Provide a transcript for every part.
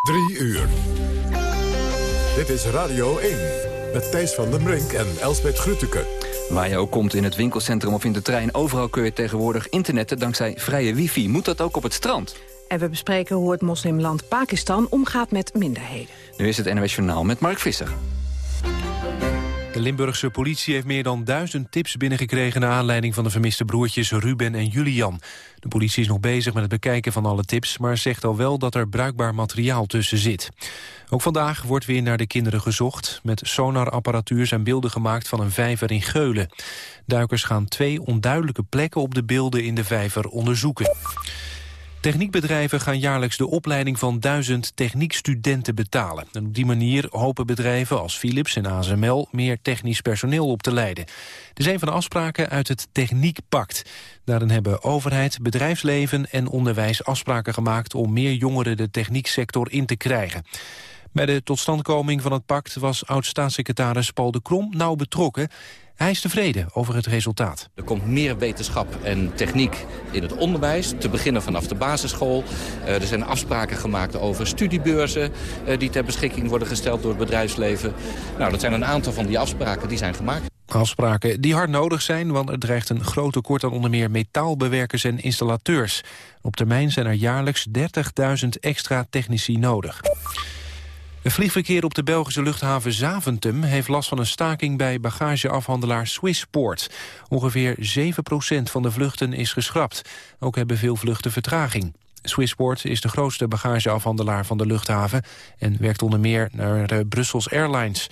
Drie uur. Dit is Radio 1 met Thijs van den Brink en Elsbeth Grütke. Waar je ook komt in het winkelcentrum of in de trein... overal kun je tegenwoordig internetten dankzij vrije wifi. Moet dat ook op het strand? En we bespreken hoe het moslimland Pakistan omgaat met minderheden. Nu is het NOS Journaal met Mark Visser. De Limburgse politie heeft meer dan duizend tips binnengekregen... naar aanleiding van de vermiste broertjes Ruben en Julian. De politie is nog bezig met het bekijken van alle tips... maar zegt al wel dat er bruikbaar materiaal tussen zit. Ook vandaag wordt weer naar de kinderen gezocht. Met sonarapparatuur zijn beelden gemaakt van een vijver in Geulen. Duikers gaan twee onduidelijke plekken op de beelden in de vijver onderzoeken. Techniekbedrijven gaan jaarlijks de opleiding van duizend techniekstudenten betalen. En op die manier hopen bedrijven als Philips en ASML meer technisch personeel op te leiden. Is een van de afspraken uit het Techniekpact. Daarin hebben overheid, bedrijfsleven en onderwijs afspraken gemaakt om meer jongeren de technieksector in te krijgen. Bij de totstandkoming van het pact was oud-staatssecretaris Paul de Krom nauw betrokken. Hij is tevreden over het resultaat. Er komt meer wetenschap en techniek in het onderwijs, te beginnen vanaf de basisschool. Uh, er zijn afspraken gemaakt over studiebeurzen uh, die ter beschikking worden gesteld door het bedrijfsleven. Nou, dat zijn een aantal van die afspraken die zijn gemaakt. Afspraken die hard nodig zijn, want er dreigt een groot tekort aan onder meer metaalbewerkers en installateurs. Op termijn zijn er jaarlijks 30.000 extra technici nodig. Het vliegverkeer op de Belgische luchthaven Zaventem heeft last van een staking bij bagageafhandelaar Swissport. Ongeveer 7% van de vluchten is geschrapt. Ook hebben veel vluchten vertraging. Swissport is de grootste bagageafhandelaar van de luchthaven... en werkt onder meer naar de Brussels Airlines.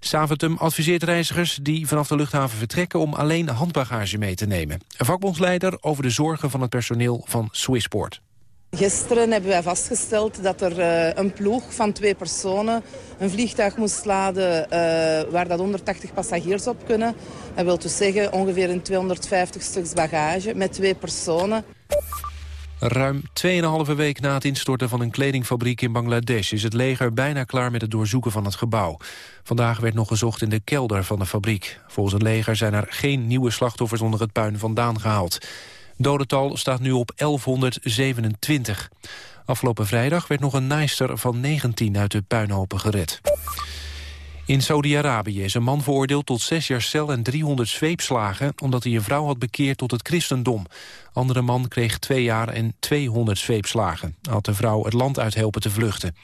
Zaventem adviseert reizigers die vanaf de luchthaven vertrekken... om alleen handbagage mee te nemen. Een vakbondsleider over de zorgen van het personeel van Swissport. Gisteren hebben wij vastgesteld dat er uh, een ploeg van twee personen een vliegtuig moest laden uh, waar dat 180 passagiers op kunnen. Dat wil dus zeggen ongeveer een 250 stuks bagage met twee personen. Ruim 2,5 week na het instorten van een kledingfabriek in Bangladesh... is het leger bijna klaar met het doorzoeken van het gebouw. Vandaag werd nog gezocht in de kelder van de fabriek. Volgens het leger zijn er geen nieuwe slachtoffers onder het puin vandaan gehaald. Dodental staat nu op 1127. Afgelopen vrijdag werd nog een naaister van 19 uit de puinhopen gered. In Saudi-Arabië is een man veroordeeld tot zes jaar cel en 300 zweepslagen... omdat hij een vrouw had bekeerd tot het christendom. Andere man kreeg twee jaar en 200 zweepslagen. Had de vrouw het land uit helpen te vluchten.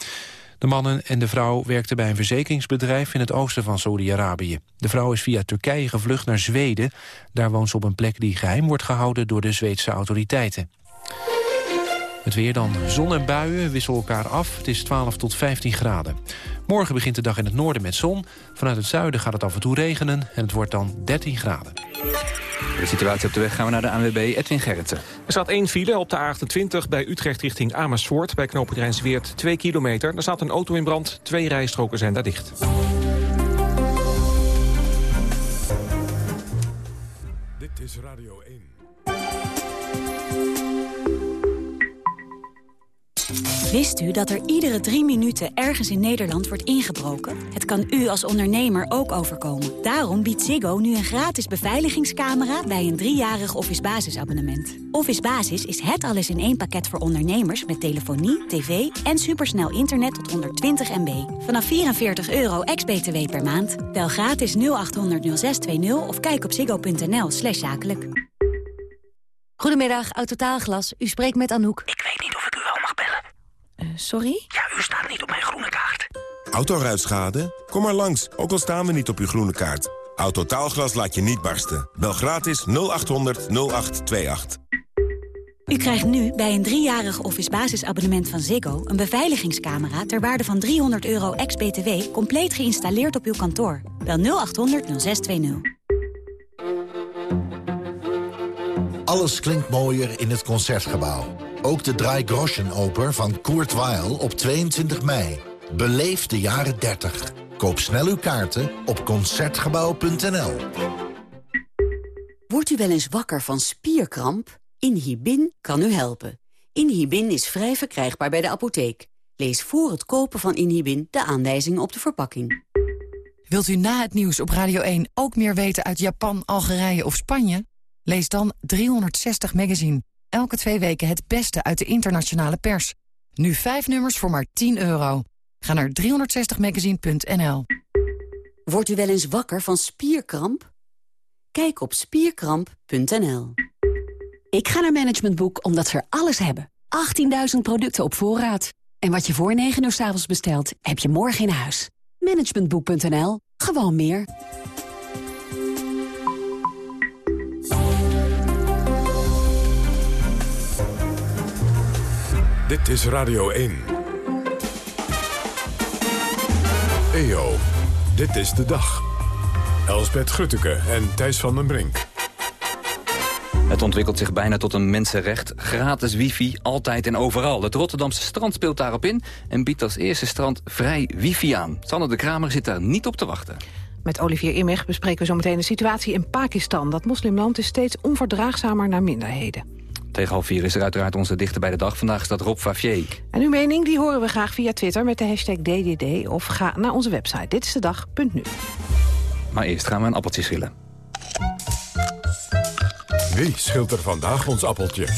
De mannen en de vrouw werkten bij een verzekeringsbedrijf in het oosten van Saudi-Arabië. De vrouw is via Turkije gevlucht naar Zweden. Daar woont ze op een plek die geheim wordt gehouden door de Zweedse autoriteiten. Het weer dan. Zon en buien wisselen elkaar af. Het is 12 tot 15 graden. Morgen begint de dag in het noorden met zon. Vanuit het zuiden gaat het af en toe regenen en het wordt dan 13 graden. De situatie op de weg gaan we naar de ANWB Edwin Gerritsen. Er staat één file op de A28 bij Utrecht richting Amersfoort... bij knooppunt Rijnsweert 2 kilometer. Er staat een auto in brand, twee rijstroken zijn daar dicht. Dit is Radio Wist u dat er iedere drie minuten ergens in Nederland wordt ingebroken? Het kan u als ondernemer ook overkomen. Daarom biedt Ziggo nu een gratis beveiligingscamera... bij een driejarig Office Basisabonnement. Office Basis is het alles in één pakket voor ondernemers... met telefonie, tv en supersnel internet tot 120 MB. Vanaf 44 euro ex-BTW per maand. Bel gratis 0800 0620 of kijk op ziggo.nl slash zakelijk. Goedemiddag, Autotaalglas. U spreekt met Anouk. Ik weet niet of ik u wel mag bellen. Uh, sorry? Ja, u staat niet op mijn groene kaart. Autoruitschade? Kom maar langs, ook al staan we niet op uw groene kaart. Autotaalglas laat je niet barsten. Bel gratis 0800 0828. U krijgt nu bij een driejarig office basisabonnement van Ziggo... een beveiligingscamera ter waarde van 300 euro ex-BTW... compleet geïnstalleerd op uw kantoor. Bel 0800 0620. Alles klinkt mooier in het Concertgebouw. Ook de Drei Groschen Oper van Kurt Weill op 22 mei. Beleef de jaren 30. Koop snel uw kaarten op Concertgebouw.nl. Wordt u wel eens wakker van spierkramp? Inhibin kan u helpen. Inhibin is vrij verkrijgbaar bij de apotheek. Lees voor het kopen van Inhibin de aanwijzingen op de verpakking. Wilt u na het nieuws op Radio 1 ook meer weten uit Japan, Algerije of Spanje? Lees dan 360 Magazine. Elke twee weken het beste uit de internationale pers. Nu 5 nummers voor maar 10 euro. Ga naar 360magazine.nl. Wordt u wel eens wakker van spierkramp? Kijk op spierkramp.nl. Ik ga naar Management Boek omdat ze er alles hebben. 18.000 producten op voorraad. En wat je voor 9 uur s avonds bestelt, heb je morgen in huis. Managementboek.nl. Gewoon meer. Dit is Radio 1. EO, dit is de dag. Elsbeth Grutteke en Thijs van den Brink. Het ontwikkelt zich bijna tot een mensenrecht. Gratis wifi, altijd en overal. Het Rotterdamse strand speelt daarop in... en biedt als eerste strand vrij wifi aan. Sanne de Kramer zit daar niet op te wachten. Met Olivier Immig bespreken we zometeen de situatie in Pakistan. Dat moslimland is steeds onverdraagzamer naar minderheden. Tegen half vier is er uiteraard onze dichter bij de dag. Vandaag staat Rob Favier. En uw mening die horen we graag via Twitter met de hashtag DDD... of ga naar onze website Dit is de dag.nu. Maar eerst gaan we een appeltje schillen. Wie schilt er vandaag ons appeltje?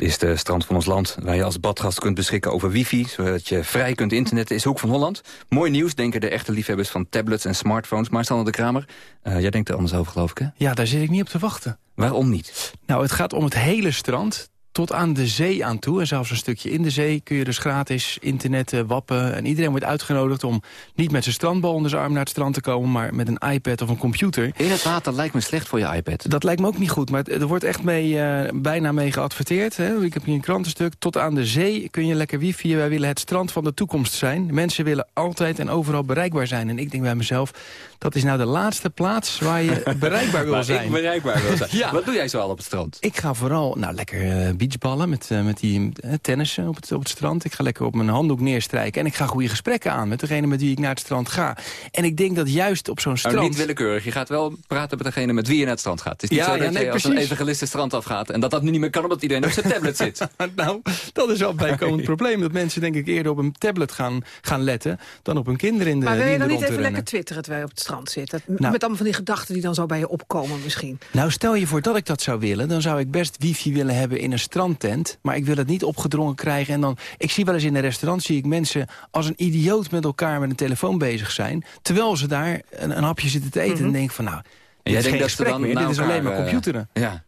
Het is de strand van ons land waar je als badgast kunt beschikken over wifi... zodat je vrij kunt internetten, is Hoek van Holland. Mooi nieuws, denken de echte liefhebbers van tablets en smartphones. Maar Sander de Kramer, uh, jij denkt er anders over, geloof ik, hè? Ja, daar zit ik niet op te wachten. Waarom niet? Nou, het gaat om het hele strand tot aan de zee aan toe. En zelfs een stukje in de zee kun je dus gratis internetten, wappen. En iedereen wordt uitgenodigd om niet met zijn strandbal onder zijn arm naar het strand te komen... maar met een iPad of een computer. In het water lijkt me slecht voor je iPad. Dat lijkt me ook niet goed, maar er wordt echt mee, uh, bijna mee geadverteerd. Hè. Ik heb hier een krantenstuk. Tot aan de zee kun je lekker wifi. Wij willen het strand van de toekomst zijn. Mensen willen altijd en overal bereikbaar zijn. En ik denk bij mezelf, dat is nou de laatste plaats waar je bereikbaar wil zijn. ik bereikbaar wil zijn. ja. Wat doe jij zo al op het strand? Ik ga vooral, nou lekker uh, beachballen met, uh, met die uh, tennissen op het, op het strand. Ik ga lekker op mijn handdoek neerstrijken. En ik ga goede gesprekken aan met degene met wie ik naar het strand ga. En ik denk dat juist op zo'n strand... Nou, niet willekeurig. Je gaat wel praten met degene met wie je naar het strand gaat. Het is niet ja, zo dat ja, nee, je als precies. een evangelist het strand afgaat... en dat dat nu niet meer kan omdat iedereen op zijn tablet zit. nou, dat is wel een bijkomend probleem. Dat mensen denk ik eerder op een tablet gaan, gaan letten... dan op hun kinderen in de Maar wil je dan niet even lekker twitteren terwijl je op het strand zit? Dat, Nou. met allemaal van die gedachten die dan zo bij je opkomen misschien. Nou, stel je voor dat ik dat zou willen... dan zou ik best wifi willen hebben in een strandtent. Maar ik wil het niet opgedrongen krijgen. En dan, ik zie wel eens in een restaurant zie ik mensen als een idioot met elkaar met een telefoon bezig zijn... terwijl ze daar een, een hapje zitten te eten. En dan denk van, nou, En jij denkt dat ze dan meer. Dit is alleen maar eh, computeren. Ja.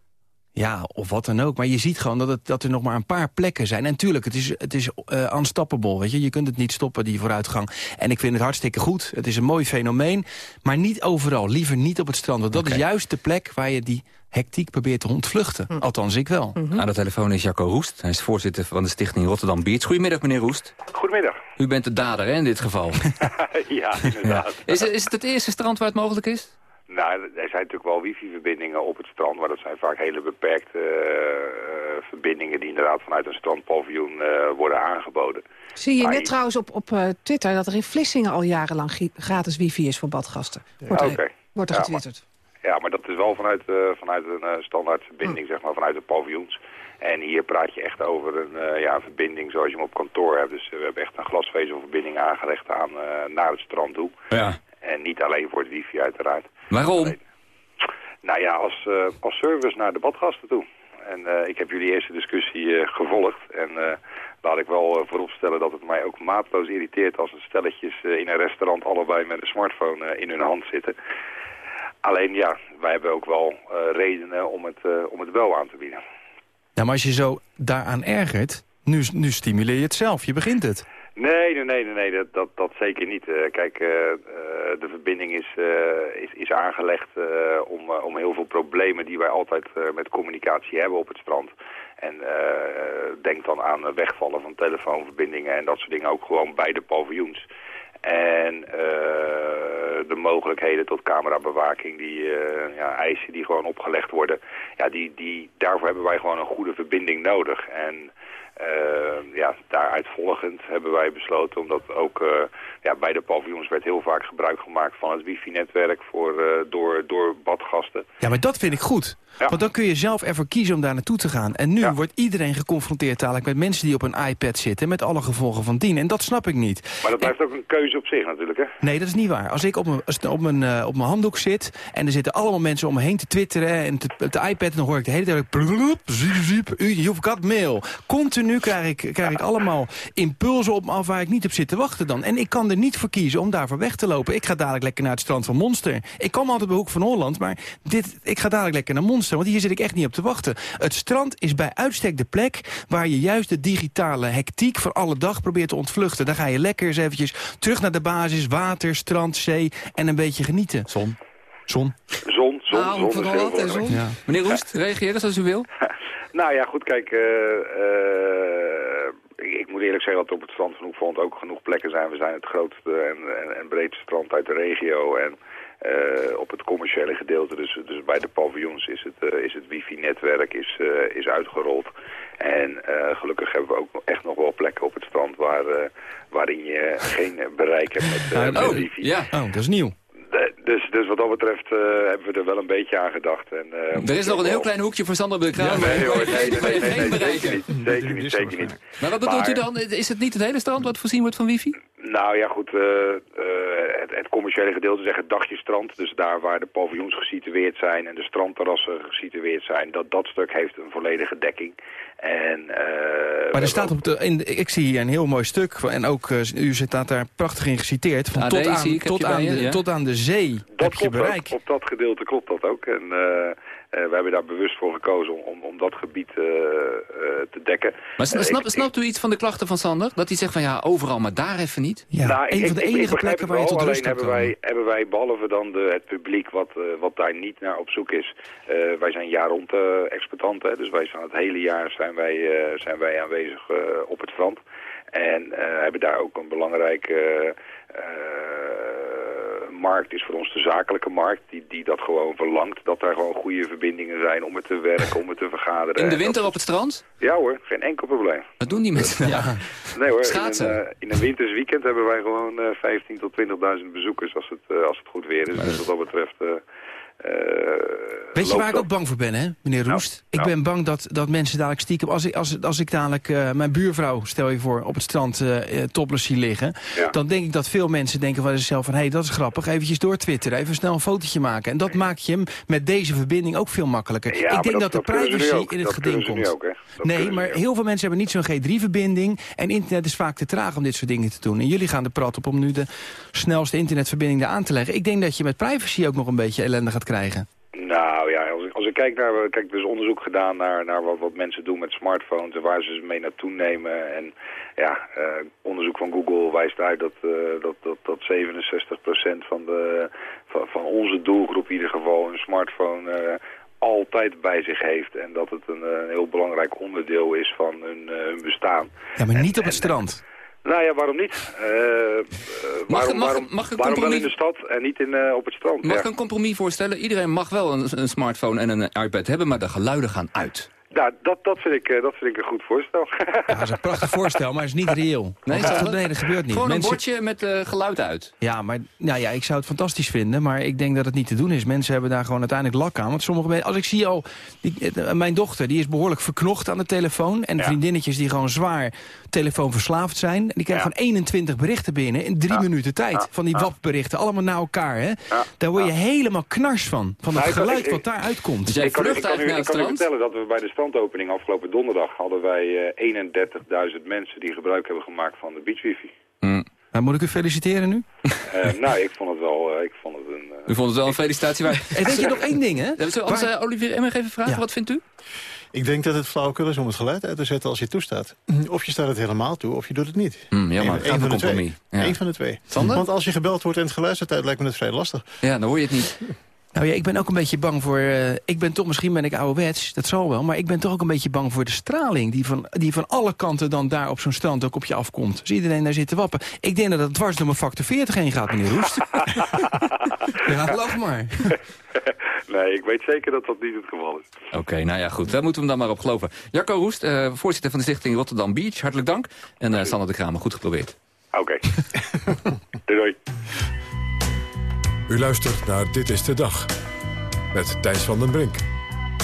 Ja, of wat dan ook. Maar je ziet gewoon dat, het, dat er nog maar een paar plekken zijn. En tuurlijk, het is, het is uh, unstoppable, weet je. Je kunt het niet stoppen, die vooruitgang. En ik vind het hartstikke goed. Het is een mooi fenomeen. Maar niet overal. Liever niet op het strand. Want dat is juist de plek waar je die hectiek probeert te ontvluchten. Althans, ik wel. Aan de telefoon is Jacco Roest. Hij is voorzitter van de stichting Rotterdam Beach. Goedemiddag, meneer Roest. Goedemiddag. U bent de dader hè, in dit geval. ja, inderdaad. Is, het, is het het eerste strand waar het mogelijk is? Nou, er zijn natuurlijk wel wifi-verbindingen op het strand, maar dat zijn vaak hele beperkte uh, verbindingen die inderdaad vanuit een strandpaviljoen uh, worden aangeboden. Zie je Maar net je- trouwens op, op eh, Twitter dat er in Vlissingen al jarenlang gratis wifi is voor badgasten. Wordt er, Oké. wordt er Ja, getwitterd. Ja, maar dat is wel vanuit, eh, vanuit een eh, standaard verbinding, zeg maar, vanuit de paviljoens. En hier praat je echt over een, eh, ja, een verbinding zoals je hem op kantoor hebt. Dus we hebben echt een glasvezelverbinding aangelegd aan, naar het strand toe. Ja. En niet alleen voor het wifi uiteraard. Waarom? Nou ja, als, als service naar de badgasten toe. En ik heb jullie eerste discussie gevolgd. En laat ik wel vooropstellen dat het mij ook maatloos irriteert als er stelletjes in een restaurant allebei met een smartphone in hun hand zitten. Alleen ja, wij hebben ook wel eh, redenen om het, eh, om het wel aan te bieden. Ja, maar als je zo daaraan ergert, nu, nu stimuleer je het zelf. Je begint het. Nee, nee, nee, nee, dat, dat, dat zeker niet. Eh, kijk, de verbinding is, is, is aangelegd om, om heel veel problemen die wij altijd met communicatie hebben op het strand. En denk dan aan wegvallen van telefoonverbindingen en dat soort dingen ook gewoon bij de paviljoens. En eh, de mogelijkheden tot camerabewaking, die eh, ja, eisen die gewoon opgelegd worden, ja, die, die, daarvoor hebben wij gewoon een goede verbinding nodig. En eh, ja, daaruit volgend hebben wij besloten, omdat ook uh, ja, bij de paviljoens werd heel vaak gebruik gemaakt van het wifi-netwerk voor, uh, door, door badgasten. Ja, maar dat vind ik goed. Ja. Want dan kun je zelf ervoor kiezen om daar naartoe te gaan. En nu wordt iedereen geconfronteerd dadelijk met mensen die op een iPad zitten... met alle gevolgen van dien. En dat snap ik niet. Maar dat blijft ook een keuze op zich natuurlijk, hè? Nee, dat is niet waar. Als ik op mijn, op mijn, uh, op mijn handdoek zit... en er zitten allemaal mensen om me heen te twitteren... en te, op de iPad dan hoor ik de hele tijd... Blub, ziep, ziep, you've got mail. Continu krijg ik, krijg ik allemaal impulsen op me af... waar ik niet op zit te wachten dan. En ik kan er niet voor kiezen om daarvoor weg te lopen. Ik ga dadelijk lekker naar het strand van Monster. Ik kom altijd bij Hoek van Holland, maar dit, ik ga dadelijk lekker naar Monster... want hier zit ik echt niet op te wachten. Het strand is bij uitstek de plek waar je juist de digitale hectiek van alle dag probeert te ontvluchten. Dan ga je lekker eens eventjes terug naar de basis, water, strand, zee en een beetje genieten. Zon. Zon. Zon, zon, Ah, zon. en belangrijk. zon. Ja. Meneer Roest, reageer eens als u wil. Nou ja, goed, kijk, eh, eh, ik moet eerlijk zeggen dat er op het strand van Hoekvond ook genoeg plekken zijn. We zijn het grootste en, en, en breedste strand uit de regio en eh, op het commerciële gedeelte, dus, dus bij de paviljoens, is het, eh, is het wifi-netwerk is, eh, is uitgerold. En gelukkig hebben we ook echt nog wel plekken op het strand waar, waarin je geen bereik hebt met, met oh, wifi. Ja. Oh, dat is nieuw. Dus, dus wat dat betreft eh, hebben we er wel een beetje aan gedacht. En, eh, Er is nog een heel klein hoekje voor Sander de Kramer. Nee hoor, nee, nee, nee, zeker niet. Zeker niet, zeker niet. Maar wat bedoelt u dan? Is het niet het hele strand wat voorzien wordt van wifi? Nou ja, goed, eh, eh, het, het commerciële gedeelte zegt het dagjestrand. Dus daar waar de paviljoens gesitueerd zijn en de strandterrassen gesitueerd zijn, dat, dat stuk heeft een volledige dekking. En, eh, Maar er staat op de, in, ik zie hier een heel mooi stuk, van- en ook eh, u staat daar prachtig in geciteerd. Van AD tot, aan, ik, heb tot, je aan je, de, ja. tot aan de zee heb Dat je klopt bereik. ook. Op dat gedeelte klopt dat ook. En eh, we hebben daar bewust voor gekozen om, om, om dat gebied eh, eh, te dekken. Maar sna- Eh, snap, ik- snapt u iets van de klachten van Sander? Dat hij zegt van ja, overal, maar daar even niet? Ja, Nou, een ik- van de enige plekken waar je tot rust hebben komen. wij, hebben wij, behalve dan de, het publiek wat, eh, wat daar niet naar op zoek is, eh, wij zijn jaar rond eh expertanten, hè, dus wij zijn het hele jaar zijn wij, eh, zijn wij aanwezig eh, op het strand. En eh, hebben daar ook een belangrijke eh, markt, is voor ons de zakelijke markt, die, die dat gewoon verlangt, dat daar gewoon goede verbindingen zijn om het te werken, om het te vergaderen. In de winter op het strand? Ja hoor, geen enkel probleem. Wat doen die mensen daar? Nee hoor, in Schaatsen. een, eh, in een winters weekend hebben wij gewoon eh 15 tot 20.000 bezoekers als het, eh, als het goed weer is. Dus wat dat betreft... eh, Weet je waar ik ook bang voor ben, hè, meneer Roest? ik nou. ben bang dat, dat mensen dadelijk stiekem... Als ik, als, als ik dadelijk eh, mijn buurvrouw, stel je voor, op het strand topless zie liggen... Ja. dan denk ik dat veel mensen denken van zichzelf van... hé, hey, dat is grappig, eventjes door Twitter, even snel een fotootje maken. En dat maakt je hem met deze verbinding ook veel makkelijker. Ja, ik denk dat, dat de privacy ook. in het geding komt. ook, nee, maar heel veel mensen hebben niet zo'n G3-verbinding... en internet is vaak te traag om dit soort dingen te doen. En jullie gaan de prat op om nu de snelste internetverbinding daar aan te leggen. Ik denk dat je met privacy ook nog een beetje ellende gaat krijgen. Nou ja, als ik, als ik kijk naar... Kijk, er is onderzoek gedaan naar, naar wat, wat mensen doen met smartphones... en waar ze ze mee naartoe nemen. En ja, eh, onderzoek van Google wijst uit dat, eh, dat, dat, dat 67% van, de, van, van onze doelgroep in ieder geval een smartphone... eh, altijd bij zich heeft en dat het een, eh, heel belangrijk onderdeel is van hun, eh, hun bestaan. Ja, maar niet op het strand. Nou ja, waarom niet? Eh, waarom, mag- waarom, mag een waarom wel in de stad en niet in, eh, op het strand? Mag Ja. ik een compromis voorstellen? Iedereen mag wel een, een smartphone en een iPad hebben, maar de geluiden gaan uit. Nou, dat, dat, vind ik, eh, dat vind ik een goed voorstel. Ja, dat is een prachtig voorstel, maar het is niet reëel. Nee, dat gebeurt niet. Gewoon een Mensen- bordje met eh, geluid uit. Ja, maar nou ja, ik zou het fantastisch vinden, maar ik denk dat het niet te doen is. Mensen hebben daar gewoon uiteindelijk lak aan. Want sommige mensen, als ik zie al, die, eh, mijn dochter, die is behoorlijk verknocht aan de telefoon. En vriendinnetjes die gewoon zwaar telefoonverslaafd zijn. En die krijgen gewoon 21 berichten binnen in drie minuten tijd. Van die WAP-berichten, allemaal naar elkaar. Hè? Daar word je helemaal knars van. Van het ik geluid ik- wat daar uitkomt. Dus jij ik kan, u- ik vlucht kan, u, eigenlijk ik naar kan het u strand? vertellen dat we bij de strandopening afgelopen donderdag hadden wij eh 31.000 mensen die gebruik hebben gemaakt van de beach wifi. Nou, moet ik u feliciteren nu? Eh, nou, ik vond het wel, eh, ik vond het een... eh, U vond het wel een felicitatie waard. En weet je nog één ding, hè? Ja, Zullen we anders Waar- eh, Olivier Emmer even vragen? Ja. Wat vindt u? Ik denk dat het flauwekul is om het geluid uit te zetten als je toestaat. Of je staat het helemaal toe, of je doet het niet. Hmm, jammer, Eén- gaat van een de twee. Ja. Eén van de twee. Sander? Want als je gebeld wordt en het geluid staat uit, lijkt me het vrij lastig. Ja, dan hoor je het niet. Nou ja, ik ben ook een beetje bang voor... Uh, ik ben toch, misschien ben ik ouderwets, dat zal wel... maar ik ben toch ook een beetje bang voor de straling... die van, die van alle kanten dan daar op zo'n strand ook op je afkomt. Dus iedereen daar zit te wappen. Ik denk dat het dwars door mijn factor 40 heen gaat, meneer Roest. ja, lach maar. nee, ik weet zeker dat dat niet het geval is. Oké, nou ja, goed. Daar moeten we hem dan maar op geloven. Jacco Roest, uh, voorzitter van de stichting Rotterdam Beach. Hartelijk dank. En uh, Sander de Kramer, goed geprobeerd. Oké. doei, doei. U luistert naar Dit is de Dag. Met Thijs van den Brink.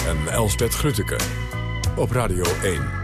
En Elsbeth Grutteke. Op Radio 1.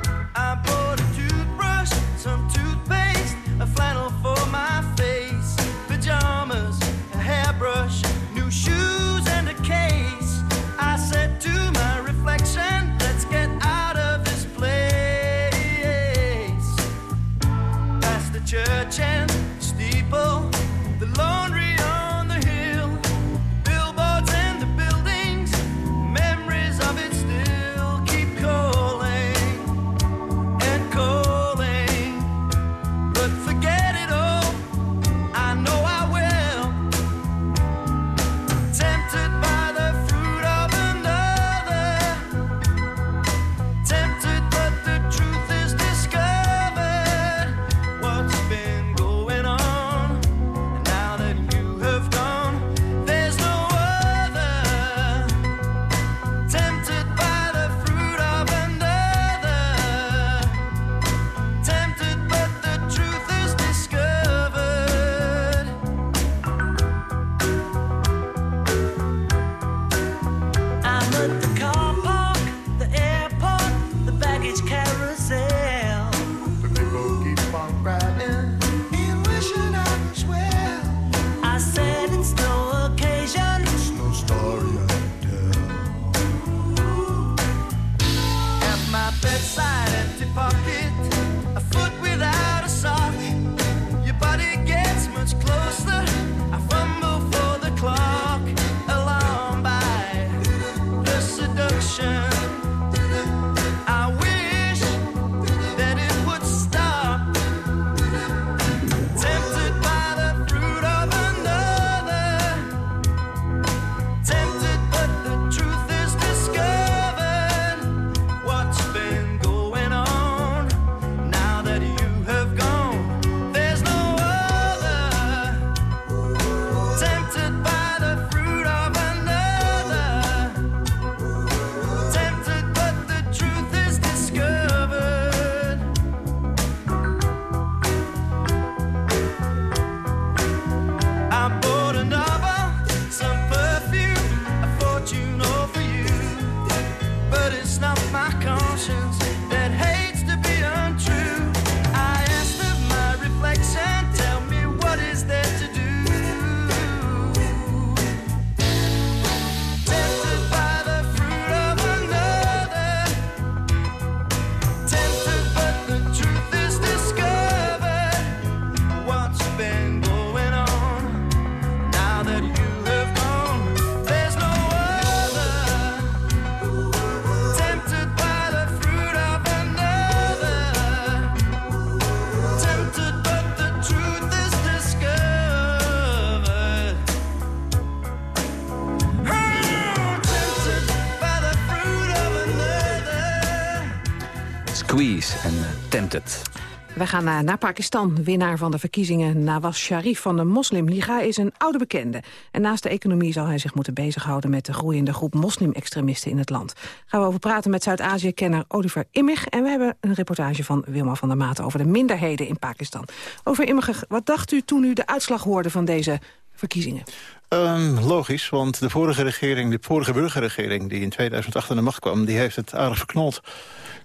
We gaan naar, naar Pakistan. Winnaar van de verkiezingen Nawaz Sharif van de Moslimliga is een oude bekende. En naast de economie zal hij zich moeten bezighouden met de groeiende groep moslim-extremisten in het land. Gaan we over praten met Zuid-Azië-kenner Oliver Immig. En we hebben een reportage van Wilma van der Maat over de minderheden in Pakistan. Over Immig, wat dacht u toen u de uitslag hoorde van deze verkiezingen? Um, logisch, want de vorige regering, de vorige burgerregering... die in 2008 aan de macht kwam, die heeft het aardig verknold.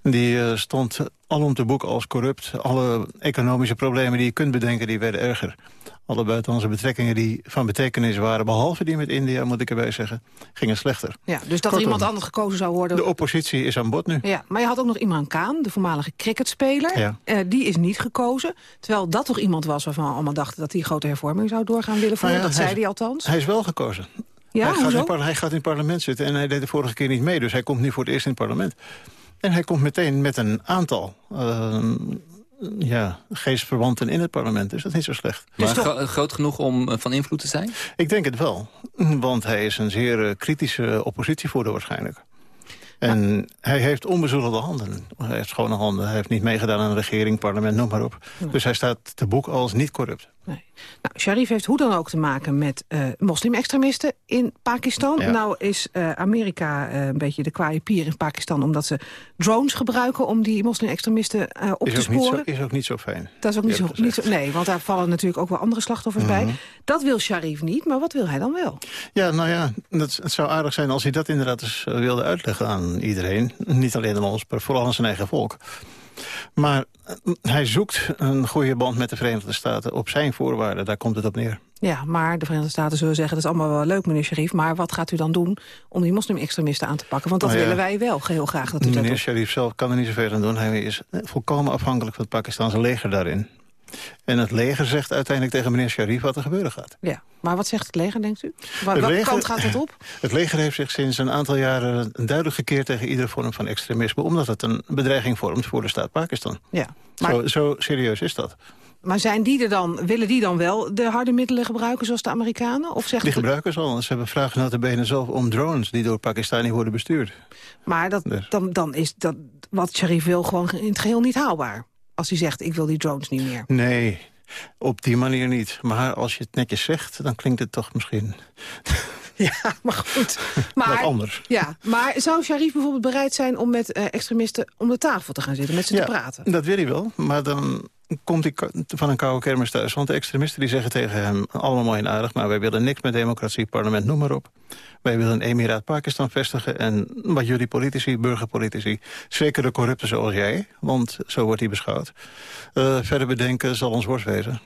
Die uh, stond alom te boek als corrupt. Alle economische problemen die je kunt bedenken, die werden erger. Alle buitenlandse betrekkingen die van betekenis waren... behalve die met India, moet ik erbij zeggen, gingen slechter. Ja, dus dat er iemand anders gekozen zou worden... De oppositie is aan bod nu. Ja, maar je had ook nog Imran Khan, de voormalige cricketspeler. Ja. Uh, die is niet gekozen. Terwijl dat toch iemand was waarvan we allemaal dachten... dat hij grote hervorming zou doorgaan willen voeren. Nou ja, dat zei hij althans. Hij is wel gekozen. Ja, hij, gaat in, hij gaat in het parlement zitten en hij deed de vorige keer niet mee. Dus hij komt nu voor het eerst in het parlement. En hij komt meteen met een aantal uh, ja, geestverwanten in het parlement. Dus dat is niet zo slecht. Maar gro groot genoeg om uh, van invloed te zijn? Ik denk het wel. Want hij is een zeer uh, kritische oppositievoerder waarschijnlijk. En ja. hij heeft onbezoedelde handen. Hij heeft schone handen. Hij heeft niet meegedaan aan een regering, parlement, noem maar op. Ja. Dus hij staat te boek als niet corrupt. Nee. Nou, Sharif heeft hoe dan ook te maken met uh, moslim-extremisten in Pakistan. Ja. Nou is uh, Amerika uh, een beetje de kwaaie pier in Pakistan... omdat ze drones gebruiken om die moslim-extremisten op is te sporen. Zo, is ook niet zo fijn. Dat is ook niet zo, niet zo... Nee, want daar vallen natuurlijk ook wel andere slachtoffers mm -hmm. bij. Dat wil Sharif niet, maar wat wil hij dan wel? Ja, nou ja, dat, het zou aardig zijn als hij dat inderdaad eens wilde uitleggen aan iedereen. Niet alleen aan ons, maar vooral aan zijn eigen volk. Maar hij zoekt een goede band met de Verenigde Staten op zijn voorwaarden. Daar komt het op neer. Ja, maar de Verenigde Staten zullen zeggen... dat is allemaal wel leuk, meneer Sharif... maar wat gaat u dan doen om die moslim-extremisten aan te pakken? Want dat nou ja, willen wij wel heel graag dat u meneer dat. Sharif zelf kan er niet zoveel aan doen. Hij is volkomen afhankelijk van het Pakistanse leger daarin. En het leger zegt uiteindelijk tegen meneer Sharif wat er gebeuren gaat. Ja, maar wat zegt het leger, denkt u? Waar, welke kant gaat het op? Het leger heeft zich sinds een aantal jaren duidelijk gekeerd tegen iedere vorm van extremisme... omdat het een bedreiging vormt voor de staat Pakistan. Ja, maar... zo, zo serieus is dat. Maar zijn die er dan, willen die dan wel de harde middelen gebruiken zoals de Amerikanen? Of zegt die gebruiken ze al. Ze hebben vragen naar de benen zelf om drones die door Pakistani worden bestuurd. Maar dat, dus. dan, dan is dat wat Sharif wil gewoon in het geheel niet haalbaar. Als hij zegt, ik wil die drones niet meer. Nee, op die manier niet. Maar als je het netjes zegt, dan klinkt het toch misschien... Ja, maar goed. Maar, Wat anders. Ja, maar zou Sharif bijvoorbeeld bereid zijn om met uh, extremisten om de tafel te gaan zitten, met ze ja, te praten? dat wil hij wel, maar dan komt hij van een koude kermis thuis. Want de extremisten die zeggen tegen hem, allemaal mooi en aardig... maar wij willen niks met democratie, parlement, noem maar op. Wij willen een emiraat Pakistan vestigen. En wat jullie politici, burgerpolitici, zeker de corrupte zoals jij... want zo wordt hij beschouwd, uh, verder bedenken zal ons worst wezen.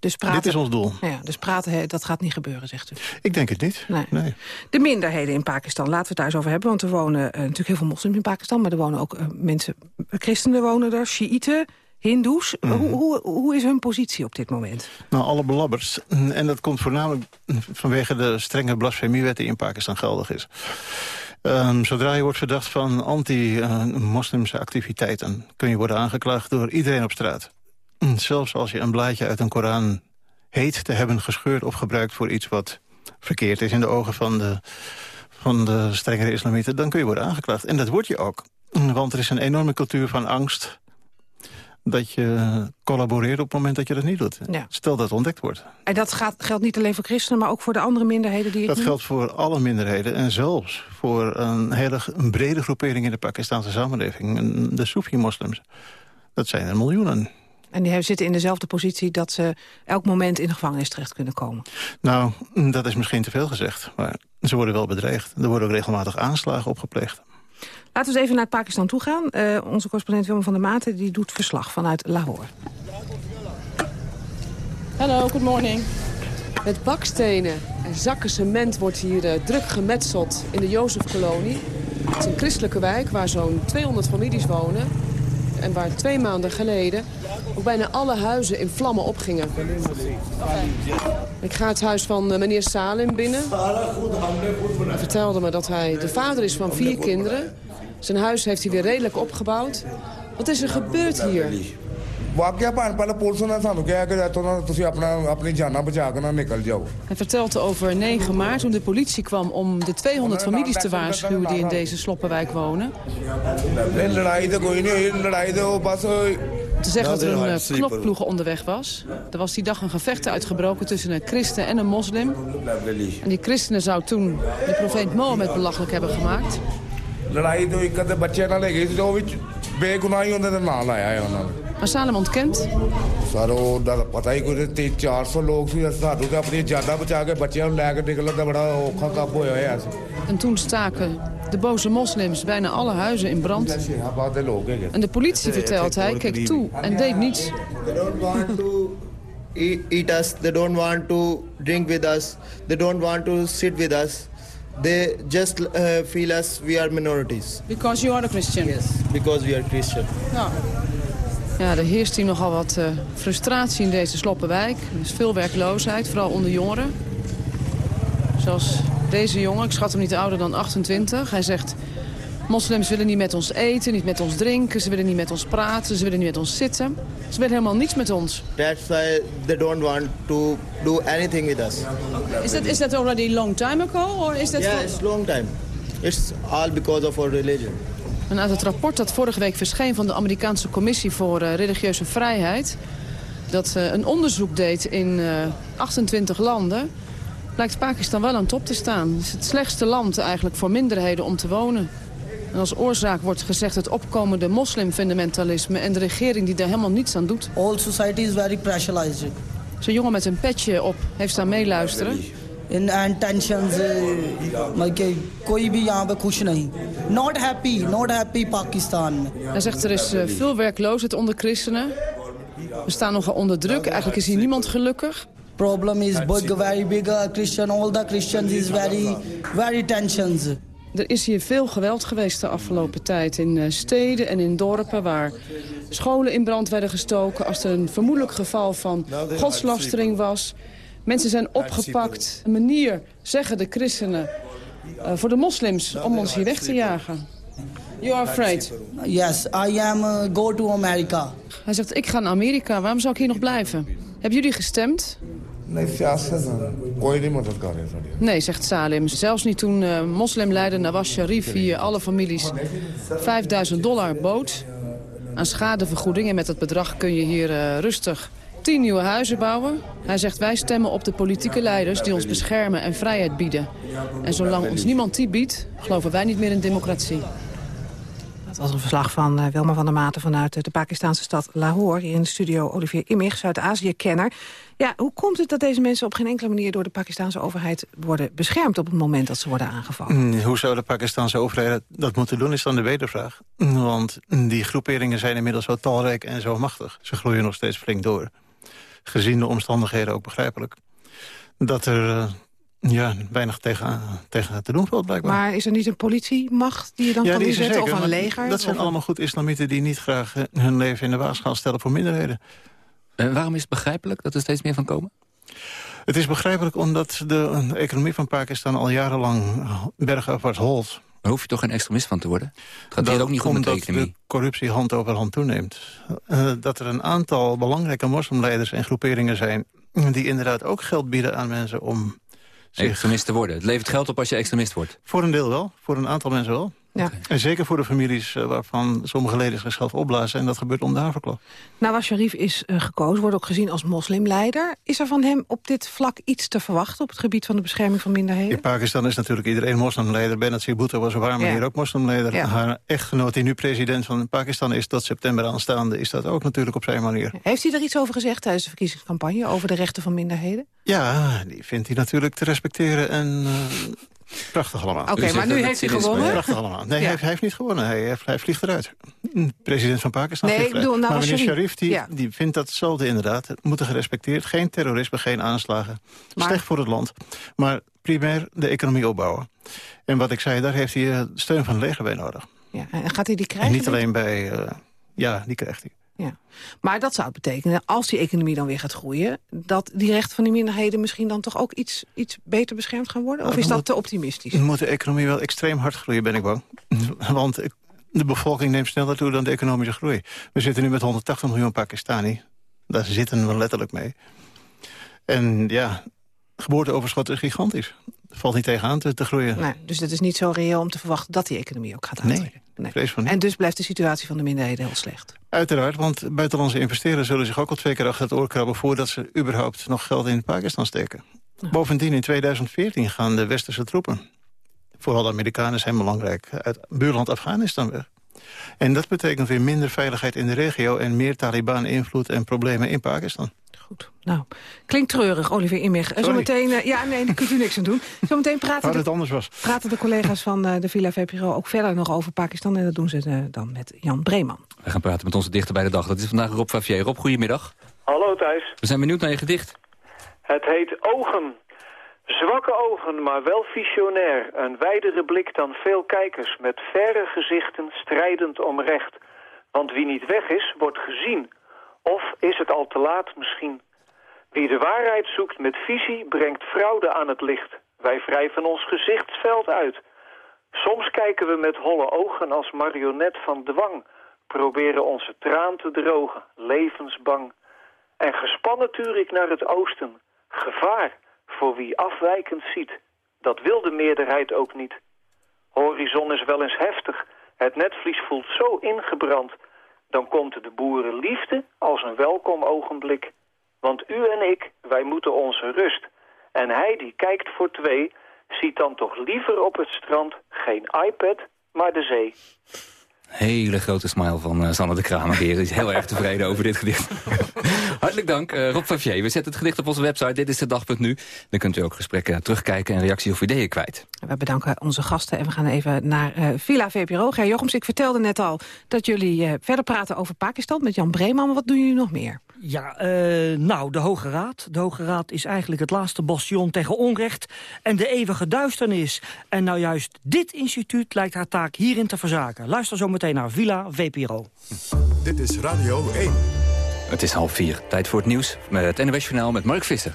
Dus praten, Dit is ons doel. Ja, dus praten, dat gaat niet gebeuren, zegt u? Ik denk het niet. Nee. nee. De minderheden in Pakistan, laten we het daar eens over hebben. Want er wonen uh, natuurlijk heel veel moslims in Pakistan... maar er wonen ook uh, mensen, christenen wonen er, Shiiten... Hindoes. Mm. Hoe, hoe, hoe is hun positie op dit moment? Nou, alle belabbers. En dat komt voornamelijk vanwege de strenge blasfemiewet die in Pakistan geldig is. Um, zodra je wordt verdacht van anti-moslimse activiteiten... kun je worden aangeklaagd door iedereen op straat. Zelfs als je een blaadje uit een Koran heet te hebben gescheurd of gebruikt voor iets wat verkeerd is in de ogen van de, van de strengere islamieten, dan kun je worden aangeklaagd. En dat word je ook. Want er is een enorme cultuur van angst dat je collaboreert op het moment dat je dat niet doet. Ja. Stel dat het ontdekt wordt. En dat gaat, geldt niet alleen voor christenen, maar ook voor de andere minderheden die Dat geldt voor alle minderheden en zelfs voor een hele een brede groepering in de Pakistanse samenleving. De Soefi-moslims. Dat zijn er miljoenen. En die zitten in dezelfde positie dat ze elk moment in de gevangenis terecht kunnen komen. Nou, dat is misschien te veel gezegd. Maar ze worden wel bedreigd. Er worden ook regelmatig aanslagen opgepleegd. Laten we eens even naar Pakistan toe gaan. Uh, onze correspondent Willem van der Maten die doet verslag vanuit Lahore. Hallo, good morning. Met bakstenen en zakken cement wordt hier uh, druk gemetseld in de Jozefkolonie. Het is een christelijke wijk waar zo'n 200 families wonen. En waar twee maanden geleden ook bijna alle huizen in vlammen opgingen. Ik ga het huis van uh, meneer Salim binnen. Hij vertelde me dat hij de vader is van vier kinderen. Zijn huis heeft hij weer redelijk opgebouwd. Wat is er gebeurd hier? Hij vertelt over 9 maart toen de politie kwam om de 200 families te waarschuwen die in deze sloppenwijk wonen. Te zeggen dat er een uh, knokploeg onderweg was. Er was die dag een gevecht uitgebroken tussen een christen en een moslim. En die christenen zou toen de profeet Mohammed belachelijk hebben gemaakt. ਲੜਾਈ ਤੋਂ ਇੱਕ ਅੱਧੇ ਬੱਚੇ ਨਾਲ ਹੈਗੇ ਸੀ ਉਹ ਵਿੱਚ ਬੇਗੁਨਾਹੀ ਹੁੰਦੇ ਦੇ ਨਾਲ ਆਇਆ ਹੈ ਉਹਨਾਂ ਨੂੰ maar Salem ontkent. Sir, dat 300-400 log En toen staken de boze moslims bijna alle huizen in brand. En de politie vertelt hij keek toe en deed niets. They don't want to e-, eat us, they don't want to drink with us, they don't want to sit with us. They just uh, feel us we are minorities. Because you are a Christian. Yes, because we are Christian. No. Ja, er heerst hier nogal wat uh, frustratie in deze sloppenwijk. Er is veel werkloosheid, vooral onder jongeren. Zoals deze jongen, ik schat hem niet ouder dan 28. Hij zegt, Moslims willen niet met ons eten, niet met ons drinken. Ze willen niet met ons praten, ze willen niet met ons zitten. Ze willen helemaal niets met ons. That's why they don't want to do anything with us. Is that, is that already long time ago? Or is that yeah, it's long time. It's all because of our religion. En uit het rapport dat vorige week verscheen van de Amerikaanse Commissie voor eh, Religieuze Vrijheid... dat eh, een onderzoek deed in eh, 28 landen... lijkt Pakistan wel aan top te staan. Het is het slechtste land eigenlijk voor minderheden om te wonen. En als oorzaak wordt gezegd het opkomende moslimfundamentalisme... en de regering die daar helemaal niets aan doet. All society is very pressurized. Zo'n jongen met een petje op heeft staan meeluisteren. In and tensions, uh, like कोई भी यहाँ पे खुश नहीं. Not happy, not happy Pakistan. Hij zegt er is eh, veel werkloosheid onder christenen. We staan nogal onder druk. Eigenlijk is hier niemand gelukkig. Problem is big, very big uh, Christian. All the Christians is very, very tensions. Er is hier veel geweld geweest de afgelopen tijd in eh, steden en in dorpen waar scholen in brand werden gestoken als er een vermoedelijk geval van godslastering was. Mensen zijn opgepakt. Een manier, zeggen de christenen, eh, voor de moslims om ons hier weg te jagen. You are afraid? Yes, I am eh, go to America. Hij zegt, ik ga naar Amerika. Waarom zou ik hier nog blijven? Hebben jullie gestemd? Nee, zegt Salim. Zelfs niet toen uh, moslimleider Nawaz Sharif hier alle families 5000 dollar bood aan schadevergoeding. En met dat bedrag kun je hier rustig 10 nieuwe huizen bouwen. Hij zegt wij stemmen op de politieke leiders die ons beschermen en vrijheid bieden. En zolang ons niemand die biedt, geloven wij niet meer in democratie. Dat was een verslag van eh, Wilma van der Maten vanuit eh, de Pakistanse stad Lahore. Hier in de studio Olivier Immig, Zuid-Azië-kenner. Ja, hoe komt het dat deze mensen op geen enkele manier door de Pakistanse overheid worden beschermd op het moment dat ze worden aangevallen? Mm, Hoe zou de Pakistanse overheid dat moeten doen, is dan de wedervraag. Mm, Want die groeperingen zijn inmiddels zo talrijk en zo machtig. Ze groeien nog steeds flink door. Gezien de omstandigheden ook begrijpelijk. Dat er eh, ja, weinig tegen, tegen te doen valt, blijkbaar. Maar is er niet een politiemacht die je dan ja, kan inzetten? zeker, Of een leger? Dat zijn Of allemaal goed islamieten die niet graag eh, hun leven in de waagschaal stellen voor minderheden. En waarom is het begrijpelijk dat er steeds meer van komen? Het is begrijpelijk omdat de eh, economie van Pakistan al jarenlang eh, bergafwaarts holt. Daar hoef je toch geen extremist van te worden? Het gaat hier Dat ook niet goed met de omdat economie. de corruptie hand over hand toeneemt. Eh, dat er een aantal belangrijke moslimleiders en groeperingen zijn... die inderdaad ook geld bieden aan mensen om zich... Extremist te worden. Het levert geld op als je extremist wordt. Voor een deel wel, voor een aantal mensen wel. Ja. En zeker voor de families eh, waarvan sommige leden zichzelf opblazen... en dat gebeurt om de haverklap. Nawaz Sharif is eh, gekozen, wordt ook gezien als moslimleider. Is er van hem op dit vlak iets te verwachten... op het gebied van de bescherming van minderheden? In Pakistan is natuurlijk iedereen moslimleider. Benazir Bhutto was op haar manier Ja. ook moslimleider. Ja. Haar echtgenoot die nu president van Pakistan is... tot september aanstaande, is dat ook natuurlijk op zijn manier. Heeft hij er iets over gezegd tijdens de verkiezingscampagne... over de rechten van minderheden? Ja, die vindt hij natuurlijk te respecteren en... eh, Prachtig allemaal. Oké, maar nu heeft hij gewonnen? Prachtig allemaal. Nee, Ja. hij, hij heeft niet gewonnen. Hij, hij vliegt eruit. President van Pakistan Nee, ik bedoel, eruit. Maar meneer Sharif. Die, Ja. die vindt dat hetzelfde inderdaad. Het moet gerespecteerd. Geen terrorisme, geen aanslagen. Maar- Slecht voor het land. Maar primair de economie opbouwen. En wat ik zei, daar heeft hij eh, steun van het leger bij nodig. Ja, en gaat hij die krijgen? En niet alleen bij... eh, ja, die krijgt hij. Ja. Maar dat zou betekenen, als die economie dan weer gaat groeien... dat die rechten van die minderheden misschien dan toch ook iets, iets beter beschermd gaan worden? Of Nou, is dat te optimistisch? Dan moet de economie wel extreem hard groeien, ben ik bang. Want de bevolking neemt sneller toe dan de economische groei. We zitten nu met 180 miljoen Pakistani. Daar zitten we letterlijk mee. En ja, geboorteoverschot is gigantisch. Valt niet tegenaan te, te groeien. Nee, dus het is niet zo reëel om te verwachten dat die economie ook gaat aantrekken. Nee, vrees van niet. En dus blijft de situatie van de minderheden heel slecht. Uiteraard, want buitenlandse investeerders zullen zich ook al twee keer achter het oor krabben... voordat ze überhaupt nog geld in Pakistan steken. Bovendien, in 2014 gaan de westerse troepen... vooral de Amerikanen zijn belangrijk... uit buurland Afghanistan weg. En dat betekent weer minder veiligheid in de regio... en meer Taliban-invloed en problemen in Pakistan. Nou, klinkt treurig, Olivier Immig. Sorry. Zometeen, eh, ja, nee, daar kunt u niks aan doen. Zometeen praten Waar de, het anders was. praten de collega's van eh, de Villa VPRO ook verder nog over Pakistan. En dat doen ze eh, dan met Jan Breeman. We gaan praten met onze dichter bij de dag. Dat is vandaag Rob Favier. Rob, goedemiddag. Hallo Thijs. We zijn benieuwd naar je gedicht. Het heet Ogen. Zwakke ogen, maar wel visionair. Een wijdere blik dan veel kijkers. Met verre gezichten, strijdend om recht. Want wie niet weg is, wordt gezien. Of is het al te laat misschien? Wie de waarheid zoekt met visie, brengt fraude aan het licht. Wij wrijven ons gezichtsveld uit. Soms kijken we met holle ogen als marionet van dwang. Proberen onze traan te drogen, levensbang. En gespannen tuur ik naar het oosten. Gevaar voor wie afwijkend ziet. Dat wil de meerderheid ook niet. Horizon is wel eens heftig. Het netvlies voelt zo ingebrand. Dan komt de boerenliefde als een welkom ogenblik. Want u en ik, wij moeten onze rust. En hij die kijkt voor twee, ziet dan toch liever op het strand geen iPad, maar de zee. Hele grote smile van uh, Sanne de Kramer. Die is heel erg tevreden over dit gedicht. Hartelijk dank, uh, Rob Favier. We zetten het gedicht op onze website. Dit is de dag.nu. Dan kunt u ook gesprekken terugkijken en reacties of ideeën kwijt. We bedanken onze gasten en we gaan even naar uh, Villa VPRO. Ger Jochems, ik vertelde net al dat jullie verder praten over Pakistan met Jan Breeman. Wat doen jullie nog meer? Ja, uh, nou, de Hoge Raad. De Hoge Raad is eigenlijk het laatste bastion tegen onrecht en de eeuwige duisternis. En nou juist dit instituut lijkt haar taak hierin te verzaken. Luister zo meteen naar Villa VPRO. Dit is Radio 1. Het is half vier. Tijd voor het nieuws met het NWS Journaal met Mark Visser.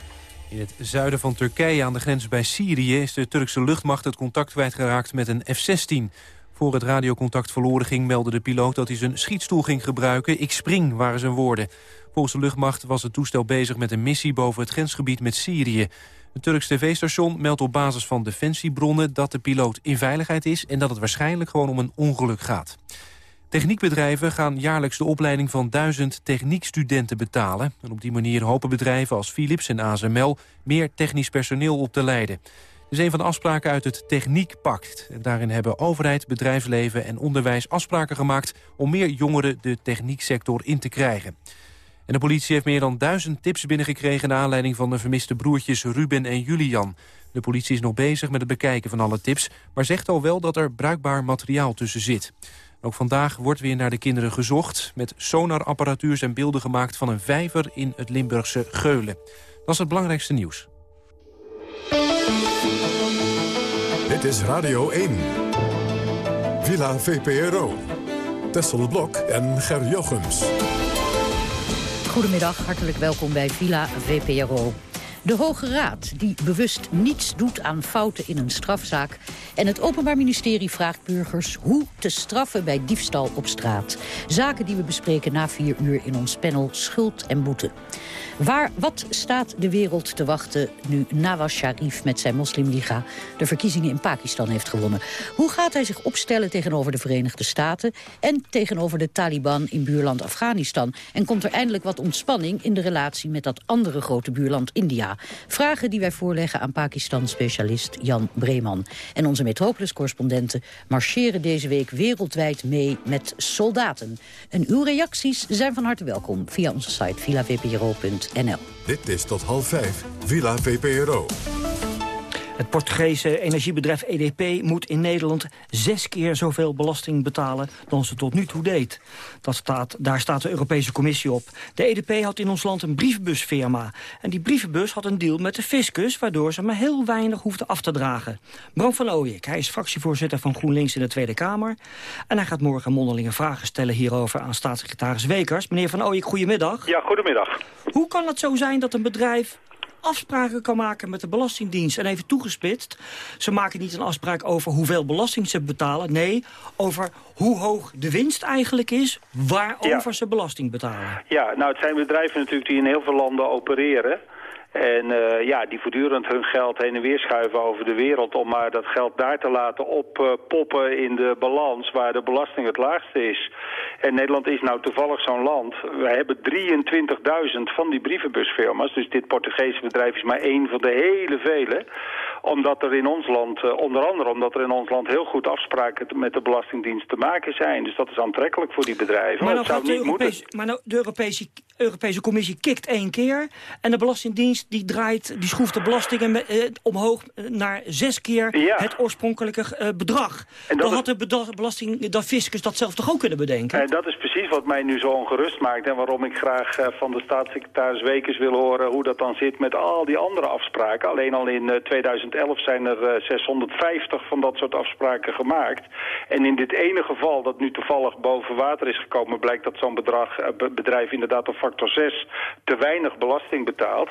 In het zuiden van Turkije aan de grens bij Syrië... is de Turkse luchtmacht het contact kwijtgeraakt met een F-16. Voor het radiocontact verloren ging meldde de piloot dat hij zijn schietstoel ging gebruiken. Ik spring, waren zijn woorden. Volgens de luchtmacht was het toestel bezig met een missie boven het grensgebied met Syrië. Het Turks tv-station meldt op basis van defensiebronnen dat de piloot in veiligheid is... en dat het waarschijnlijk gewoon om een ongeluk gaat. Techniekbedrijven gaan jaarlijks de opleiding van duizend techniekstudenten betalen. En op die manier hopen bedrijven als Philips en ASML meer technisch personeel op te leiden. Dit is een van de afspraken uit het Techniekpact. En daarin hebben overheid, bedrijfsleven en onderwijs afspraken gemaakt... om meer jongeren de technieksector in te krijgen. En de politie heeft meer dan duizend tips binnengekregen... naar aanleiding van de vermiste broertjes Ruben en Julian. De politie is nog bezig met het bekijken van alle tips... maar zegt al wel dat er bruikbaar materiaal tussen zit. Ook vandaag wordt weer naar de kinderen gezocht... met sonarapparatuur en beelden gemaakt van een vijver in het Limburgse Geulen. Dat is het belangrijkste nieuws. Dit is Radio 1. Villa VPRO. Tessel Blok en Ger Jochems. Goedemiddag, hartelijk welkom bij Villa VPRO. De Hoge Raad, die bewust niets doet aan fouten in een strafzaak... en het Openbaar Ministerie vraagt burgers hoe te straffen bij diefstal op straat. Zaken die we bespreken na vier uur in ons panel Schuld en Boete. Waar, wat staat de wereld te wachten nu Nawaz Sharif met zijn moslimliga de verkiezingen in Pakistan heeft gewonnen? Hoe gaat hij zich opstellen tegenover de Verenigde Staten en tegenover de Taliban in buurland Afghanistan? En komt er eindelijk wat ontspanning in de relatie met dat andere grote buurland India? Vragen die wij voorleggen aan Pakistan-specialist Jan Breeman. En onze Metropolis-correspondenten marcheren deze week wereldwijd mee met soldaten. En uw reacties zijn van harte welkom via onze site Dit is tot half vijf, Villa VPRO. Het Portugese energiebedrijf EDP moet in Nederland zes keer zoveel belasting betalen dan ze tot nu toe deed. Dat staat, daar staat de Europese Commissie op. De EDP had in ons land een brievenbusfirma. En die brievenbus had een deal met de fiscus, waardoor ze maar heel weinig hoefden af te dragen. Bram van Ooyek, hij is fractievoorzitter van GroenLinks in de Tweede Kamer. En hij gaat morgen mondelinge vragen stellen hierover aan staatssecretaris Wekers. Meneer van Ooyek, goedemiddag. Ja, goedemiddag. Hoe kan het zo zijn dat een bedrijf afspraken kan maken met de Belastingdienst. En even toegespitst, ze maken niet een afspraak over hoeveel belasting ze betalen. Nee, over hoe hoog de winst eigenlijk is, waarover ze belasting betalen. Ja, nou het zijn bedrijven natuurlijk die in heel veel landen opereren. En uh, ja, die voortdurend hun geld heen en weer schuiven over de wereld... om maar dat geld daar te laten oppoppen in de balans waar de belasting het laagste is. En Nederland is nou toevallig zo'n land. We hebben 23.000 van die brievenbusfirma's. Dus dit Portugese bedrijf is maar één van de hele vele omdat er in ons land, uh, onder andere omdat er in ons land heel goed afspraken met de Belastingdienst te maken zijn. Dus dat is aantrekkelijk voor die bedrijven. Maar, nou zou niet Europese, maar nou, de Europese, Europese Commissie kikt één keer en de Belastingdienst die draait, die schroeft de belastingen eh, omhoog naar zes keer het oorspronkelijke uh, bedrag. En Dan had de belasting, de fiscus dat zelf toch ook kunnen bedenken? En dat is precies wat mij nu zo ongerust maakt en waarom ik graag uh, van de staatssecretaris Wekers wil horen hoe dat dan zit met al die andere afspraken. Alleen al in 2011 zijn er 650 van dat soort afspraken gemaakt. En in dit ene geval dat nu toevallig boven water is gekomen, blijkt dat zo'n bedrijf inderdaad op factor 6 te weinig belasting betaalt.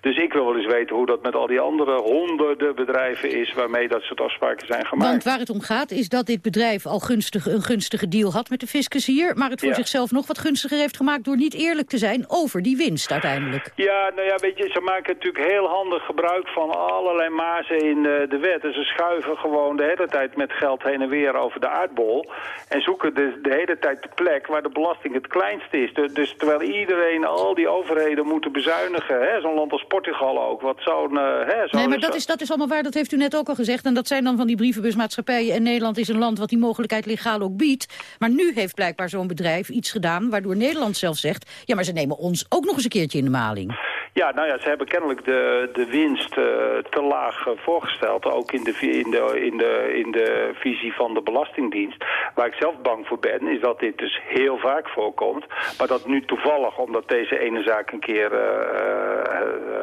Dus ik wil wel eens weten hoe dat met al die andere honderden bedrijven is... waarmee dat soort afspraken zijn gemaakt. Want waar het om gaat is dat dit bedrijf al gunstig, een gunstige deal had met de fiscus hier... maar het voor zichzelf nog wat gunstiger heeft gemaakt... door niet eerlijk te zijn over die winst uiteindelijk. Ja, nou ja, weet je, ze maken natuurlijk heel handig gebruik van allerlei mazen in de, de wet. En ze schuiven gewoon de hele tijd met geld heen en weer over de aardbol... en zoeken de, de hele tijd de plek waar de belasting het kleinste is. Dus, terwijl iedereen, al die overheden moeten bezuinigen... zo'n land als Portugal ook, wat zo'n... Uh, zo nee, maar dat is, dat is allemaal waar, dat heeft u net ook al gezegd. En dat zijn dan van die brievenbusmaatschappijen. En Nederland is een land wat die mogelijkheid legaal ook biedt. Maar nu heeft blijkbaar zo'n bedrijf iets gedaan... waardoor Nederland zelf zegt... ja, maar ze nemen ons ook nog eens een keertje in de maling. Ja, nou ja, ze hebben kennelijk de, de winst uh, te laag uh, voorgesteld. Ook in de, in, de, in, de, in de visie van de Belastingdienst. Waar ik zelf bang voor ben, is dat dit dus heel vaak voorkomt. Maar dat nu toevallig, omdat deze ene zaak een keer uh,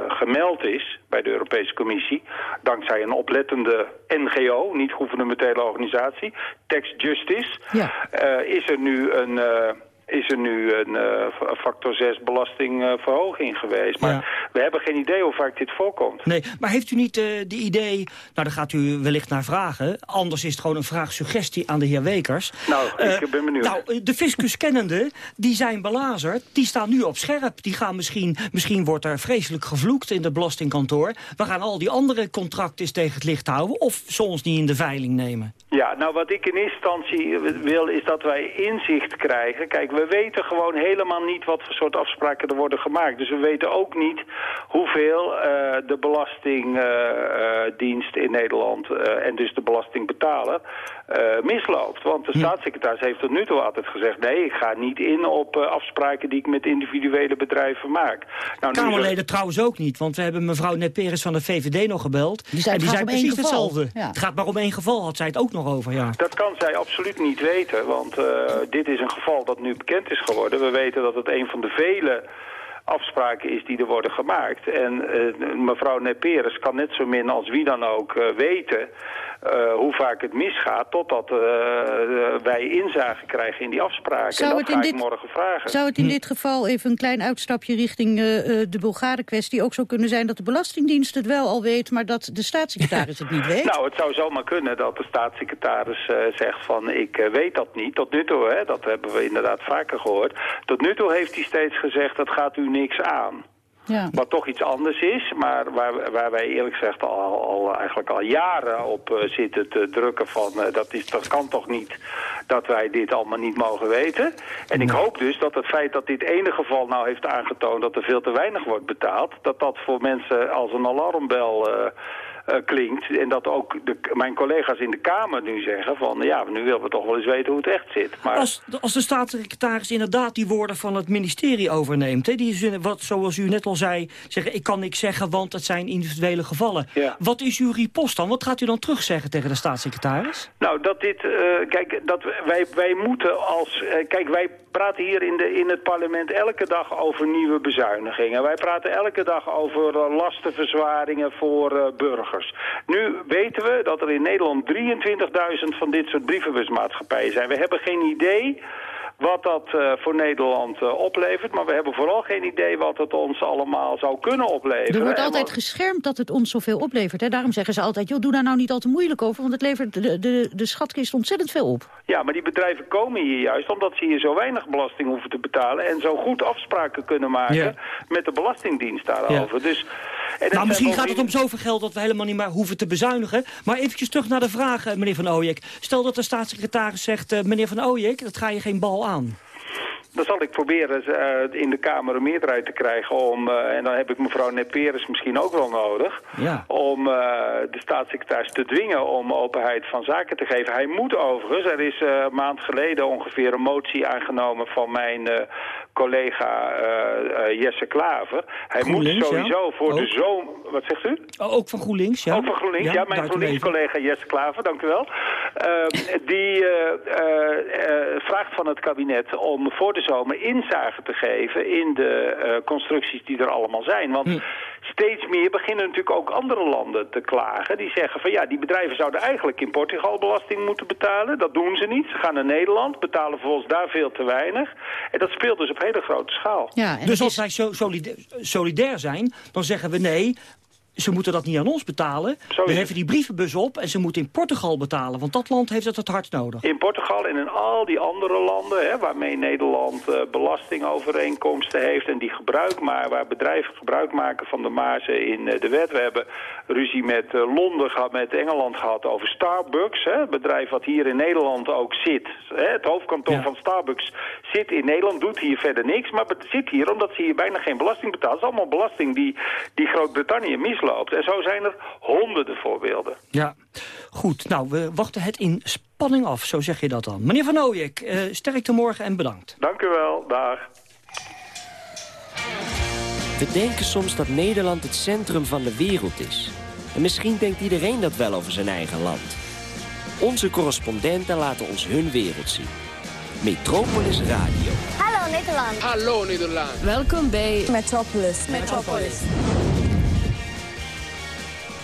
gemeld is bij de Europese Commissie... dankzij een oplettende NGO, niet gouvernementele organisatie, Tax Justice... Ja. is er nu een is er nu een uh, factor 6 belastingverhoging geweest. Maar we hebben geen idee hoe vaak dit voorkomt. Nee, maar heeft u niet uh, de idee... Nou, daar gaat u wellicht naar vragen. Anders is het gewoon een vraag-suggestie aan de heer Wekers. Nou, ik uh, ben benieuwd. Nou, de fiscus kennende, die zijn belazerd. Die staan nu op scherp. Die gaan misschien... Misschien wordt er vreselijk gevloekt in het belastingkantoor. We gaan al die andere contracten tegen het licht houden. Of soms niet in de veiling nemen. Ja, nou wat ik in eerste instantie wil is dat wij inzicht krijgen. Kijk, we weten gewoon helemaal niet wat voor soort afspraken er worden gemaakt. Dus we weten ook niet hoeveel uh, de Belastingdienst uh, in Nederland uh, en dus de belastingbetaler misloopt. Want de hm. staatssecretaris heeft tot nu toe altijd gezegd... nee, ik ga niet in op afspraken die ik met individuele bedrijven maak. Nou, Kamerleden trouwens ook niet, want we hebben mevrouw Net-Peres van de VVD nog gebeld. Die zei, en die zei precies hetzelfde. Ja. Het gaat maar om één geval, had zij het ook nog over, ja. Dat kan zij absoluut niet weten, want dit is een geval dat nu bekend is geworden. We weten dat het een van de vele afspraken is die er worden gemaakt. En uh, mevrouw Neperes kan net zo min als wie dan ook uh, weten uh, hoe vaak het misgaat... totdat uh, wij inzage krijgen in die afspraken. Zou en dat ga ik dit, morgen vragen. Zou het in hm. dit geval, even een klein uitstapje richting de Bulgaren-kwestie... ook zo kunnen zijn dat de Belastingdienst het wel al weet... maar dat de staatssecretaris het niet weet? Nou, het zou zomaar kunnen dat de staatssecretaris zegt van... ik weet dat niet. Tot nu toe, hè, dat hebben we inderdaad vaker gehoord. Tot nu toe heeft hij steeds gezegd, dat gaat u niks aan. Ja. Wat toch iets anders is, maar waar, waar wij eerlijk gezegd al, al eigenlijk al jaren op uh, zitten te drukken van uh, dat, is, dat kan toch niet dat wij dit allemaal niet mogen weten. En ik hoop dus dat het feit dat dit ene geval nou heeft aangetoond dat er veel te weinig wordt betaald, dat dat voor mensen als een alarmbel uh, uh, klinkt. En dat ook de, mijn collega's in de Kamer nu zeggen van... ja, nu willen we toch wel eens weten hoe het echt zit. Maar... Als, als de staatssecretaris inderdaad die woorden van het ministerie overneemt... Hè, die zin, wat, zoals u net al zei, zeggen ik kan niks zeggen... want het zijn individuele gevallen. Ja. Wat is uw ripost dan? Wat gaat u dan terugzeggen tegen de staatssecretaris? Nou, dat dit... Uh, kijk, dat wij, wij moeten als... Uh, kijk, wij praten hier in, de, in het parlement elke dag over nieuwe bezuinigingen. Wij praten elke dag over lastenverzwaringen voor burgers. Nu weten we dat er in Nederland 23.000 van dit soort brievenbusmaatschappijen zijn. We hebben geen idee wat dat uh, voor Nederland uh, oplevert. Maar we hebben vooral geen idee wat het ons allemaal zou kunnen opleveren. Er wordt altijd geschermd dat het ons zoveel oplevert. Hè? Daarom zeggen ze altijd, joh, doe daar nou niet al te moeilijk over... want het levert de, de, de schatkist ontzettend veel op. Ja, maar die bedrijven komen hier juist omdat ze hier zo weinig belasting hoeven te betalen... en zo goed afspraken kunnen maken ja. met de Belastingdienst daarover. Ja. Dus... Nou, misschien gaat het om zoveel geld dat we helemaal niet meer hoeven te bezuinigen. Maar eventjes terug naar de vraag, eh, meneer Van Ooyek. Stel dat de staatssecretaris zegt, uh, meneer Van Ooyek, dat ga je geen bal aan. Dan zal ik proberen uh, in de Kamer een meerderheid te krijgen om, uh, en dan heb ik mevrouw Neperes misschien ook wel nodig, ja. om uh, de staatssecretaris te dwingen om openheid van zaken te geven. Hij moet overigens, er is een maand geleden ongeveer een motie aangenomen van mijn collega Jesse Klaver. Hij moet sowieso ja. voor ook. de zomer... Wat zegt u? Oh, ook van GroenLinks, ja. Ook van GroenLinks, ja. ja mijn GroenLinks-collega Jesse Klaver, dank u wel. Ehm, die vraagt van het kabinet om voor de zomer inzage te geven in de constructies die er allemaal zijn. Want hm. Steeds meer beginnen natuurlijk ook andere landen te klagen. Die zeggen van ja, die bedrijven zouden eigenlijk in Portugal belasting moeten betalen. Dat doen ze niet. Ze gaan naar Nederland, betalen volgens daar veel te weinig. En dat speelt dus op hele grote schaal. Ja, dus als wij zo solidair zijn, dan zeggen we nee, ze moeten dat niet aan ons betalen. We heffen die brievenbus op en ze moeten in Portugal betalen. Want dat land heeft het het hardst nodig. In Portugal en in al die andere landen... Hè, waarmee Nederland uh, belastingovereenkomsten heeft... en die gebruik maar, waar bedrijven gebruik maken van de marge in uh, de wet. We hebben ruzie met uh, Londen gehad, met Engeland gehad over Starbucks. Hè, het bedrijf wat hier in Nederland ook zit. Hè, het hoofdkantoor van Starbucks zit in Nederland, doet hier verder niks. Maar zit hier omdat ze hier bijna geen belasting betalen. Het is allemaal belasting die, die Groot-Brittannië mis En zo zijn er honderden voorbeelden. Ja, goed. Nou, we wachten het in spanning af, zo zeg je dat dan. Meneer Van Ooyek, uh, sterkte morgen en bedankt. Dank u wel, dag. We denken soms dat Nederland het centrum van de wereld is. En misschien denkt iedereen dat wel over zijn eigen land. Onze correspondenten laten ons hun wereld zien. Metropolis Radio. Hallo Nederland. Hallo Nederland. Welkom bij Metropolis. Metropolis.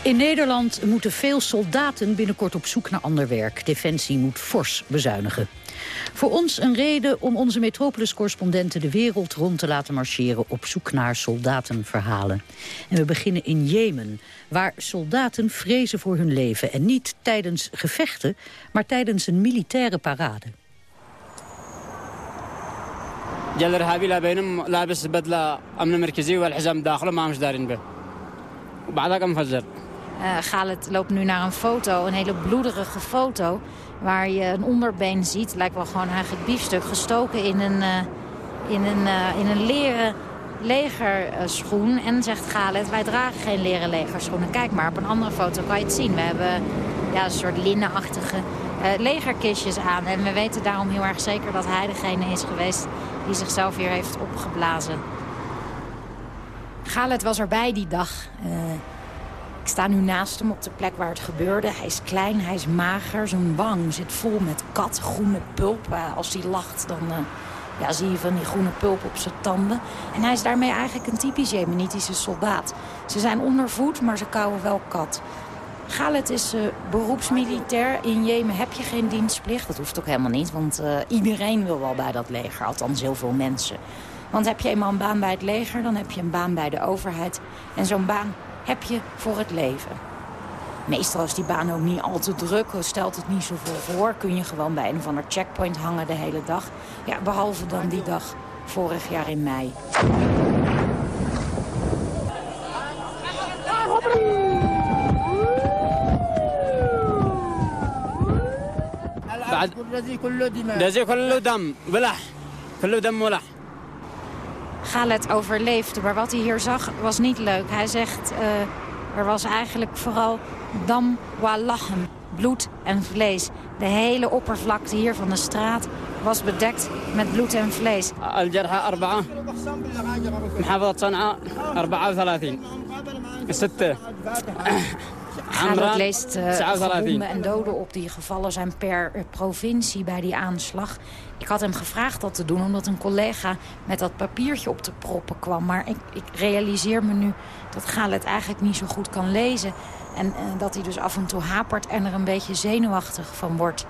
In Nederland moeten veel soldaten binnenkort op zoek naar ander werk. Defensie moet fors bezuinigen. Voor ons een reden om onze Metropolis-correspondenten de wereld rond te laten marcheren op zoek naar soldatenverhalen. En we beginnen in Jemen, waar soldaten vrezen voor hun leven. En niet tijdens gevechten, maar tijdens een militaire parade. Uh, Galet loopt nu naar een foto, een hele bloederige foto... waar je een onderbeen ziet, lijkt wel gewoon eigenlijk biefstuk... gestoken in een, eh, in een, eh, in een leren legerschoen. En zegt Galet, wij dragen geen leren legerschoenen. Kijk maar, op een andere foto kan je het zien. We hebben ja, een soort linnenachtige legerkistjes aan. En we weten daarom heel erg zeker dat hij degene is geweest... die zichzelf hier heeft opgeblazen. Galet was erbij die dag... Sta nu naast hem op de plek waar het gebeurde. Hij is klein, hij is mager. Zijn wang zit vol met katgroene pulp. Als hij lacht, dan uh, ja, zie je van die groene pulp op zijn tanden. En hij is daarmee eigenlijk een typisch Jemenitische soldaat. Ze zijn ondervoed, maar ze kauwen wel kat. Galet is uh, beroepsmilitair. In Jemen heb je geen dienstplicht. Dat hoeft ook helemaal niet, want iedereen wil wel bij dat leger. Althans, heel veel mensen. Want heb je eenmaal een baan bij het leger, dan heb je een baan bij de overheid. En zo'n baan heb je voor het leven. Meestal is die baan ook niet al te druk, stelt het niet zoveel voor. Kun je gewoon bij een of ander checkpoint hangen de hele dag. Ja, behalve dan die dag vorig jaar in mei. Galet overleefde, maar wat hij hier zag was niet leuk. Hij zegt, uh, er was eigenlijk vooral dam wa bloed en vlees. De hele oppervlakte hier van de straat was bedekt met bloed en vlees. Galet leest uh, en doden op die gevallen zijn per uh, provincie bij die aanslag. Ik had hem gevraagd dat te doen omdat een collega met dat papiertje op de proppen kwam. Maar ik, ik realiseer me nu dat Galet eigenlijk niet zo goed kan lezen. En uh, dat hij dus af en toe hapert en er een beetje zenuwachtig van wordt.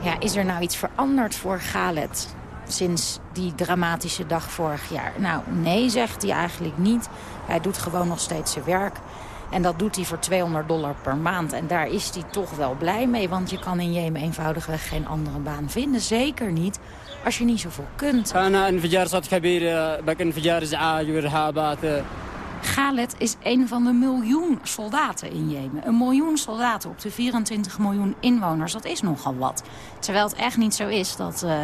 Ja, is er nou iets veranderd voor Galet? Sinds die dramatische dag vorig jaar? Nou, nee, zegt hij eigenlijk niet. Hij doet gewoon nog steeds zijn werk. En dat doet hij voor 200 dollar per maand. En daar is hij toch wel blij mee. Want je kan in Jemen eenvoudigweg geen andere baan vinden. Zeker niet als je niet zoveel kunt. Galet is een van de miljoen soldaten in Jemen. Een miljoen soldaten op de 24 miljoen inwoners. Dat is nogal wat. Terwijl het echt niet zo is dat... Uh,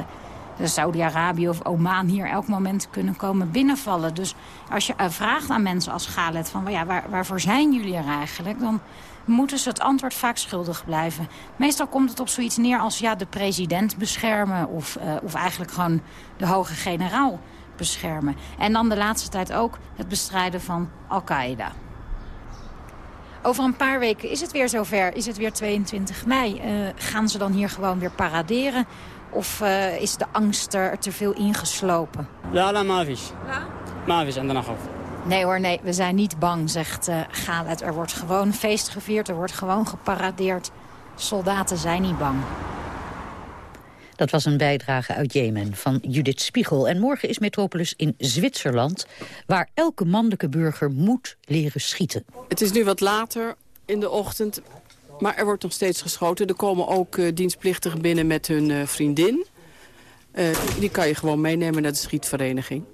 Saudi-Arabië of Oman hier elk moment kunnen komen binnenvallen. Dus als je eh, vraagt aan mensen als Galet van ja, waar, waarvoor zijn jullie er eigenlijk... dan moeten ze het antwoord vaak schuldig blijven. Meestal komt het op zoiets neer als ja, de president beschermen... of, uh, of eigenlijk gewoon de hoge generaal beschermen. En dan de laatste tijd ook het bestrijden van Al-Qaeda. Over een paar weken is het weer zover. Is het weer 22 mei. Uh, gaan ze dan hier gewoon weer paraderen? Of uh, is de angst er te veel ingeslopen? Ja, la mavis. Ja? Mavis en daarna Nee hoor, nee, we zijn niet bang, zegt uh, Galet. Er wordt gewoon feest gevierd, er wordt gewoon geparadeerd. Soldaten zijn niet bang. Dat was een bijdrage uit Jemen van Judith Spiegel. En morgen is Metropolis in Zwitserland... waar elke mannelijke burger moet leren schieten. Het is nu wat later in de ochtend, maar er wordt nog steeds geschoten. Er komen ook uh, dienstplichtigen binnen met hun uh, vriendin. Uh, die kan je gewoon meenemen naar de schietvereniging.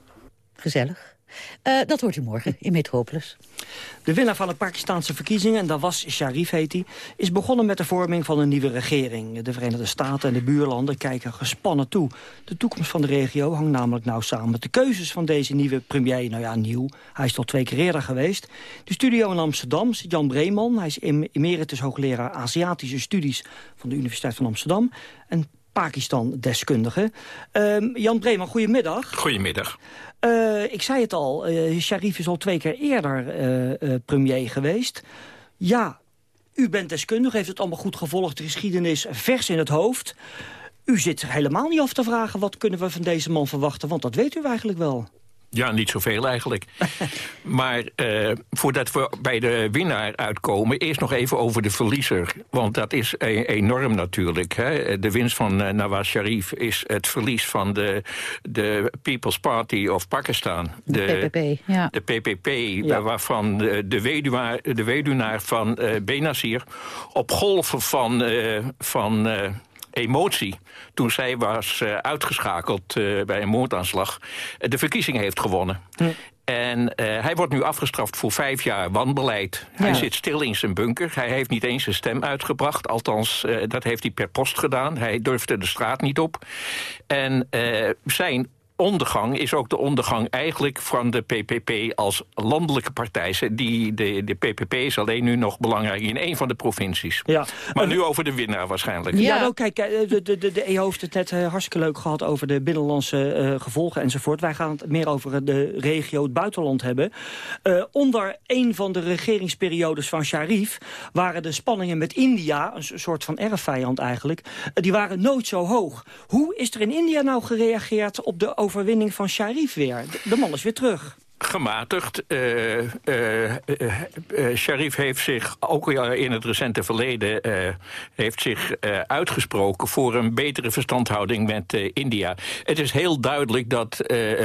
Gezellig. Uh, dat hoort u morgen in Metropolis. De winnaar van de Pakistanse verkiezingen, en dat was Sharif heet hij... is begonnen met de vorming van een nieuwe regering. De Verenigde Staten en de buurlanden kijken gespannen toe. De toekomst van de regio hangt namelijk nauw samen met de keuzes van deze nieuwe premier. Nou ja, nieuw. Hij is tot twee keer eerder geweest. De studio in Amsterdam zit Jan Breeman. Hij is emeritus hoogleraar Aziatische studies van de Universiteit van Amsterdam. En Pakistan-deskundige. Uh, Jan Breeman, goedemiddag. Goedemiddag. Uh, ik zei het al, uh, Sharif is al twee keer eerder uh, premier geweest. Ja, u bent deskundige, heeft het allemaal goed gevolgd. De geschiedenis vers in het hoofd. U zit helemaal niet af te vragen... wat kunnen we van deze man verwachten, want dat weet u eigenlijk wel. Ja, niet zoveel eigenlijk. maar uh, voordat we bij de winnaar uitkomen... eerst nog even over de verliezer. Want dat is e enorm natuurlijk. Hè. De winst van uh, Nawaz Sharif is het verlies van de, de People's Party of Pakistan. De, PPP, ja. De PPP, ja. waarvan de, de, weduwaar, de weduwnaar van uh, Benazir... op golven van... van emotie toen zij was uh, uitgeschakeld uh, bij een moordaanslag... de verkiezingen heeft gewonnen. Hm. En uh, hij wordt nu afgestraft voor vijf jaar wanbeleid. Ja. Hij zit stil in zijn bunker. Hij heeft niet eens zijn stem uitgebracht. Althans, uh, dat heeft hij per post gedaan. Hij durfde de straat niet op. En uh, zijn ondergang is ook de ondergang eigenlijk van de PPP als landelijke partij. Die, de, de PPP is alleen nu nog belangrijk in één van de provincies. Ja. Maar nu over de winnaar waarschijnlijk. Ja, ja nou, kijk, de, de, de, de EO heeft het net hartstikke leuk gehad over de binnenlandse uh, gevolgen enzovoort. Wij gaan het meer over de regio, het buitenland hebben. Uh, onder een van de regeringsperiodes van Sharif waren de spanningen met India, een soort van erfvijand eigenlijk, uh, die waren nooit zo hoog. Hoe is er in India nou gereageerd op de overwinning van Sharif weer. De man is weer terug gematigd. Uh, uh, uh, Sharif heeft zich ook in het recente verleden heeft zich, uitgesproken voor een betere verstandhouding met India. Het is heel duidelijk dat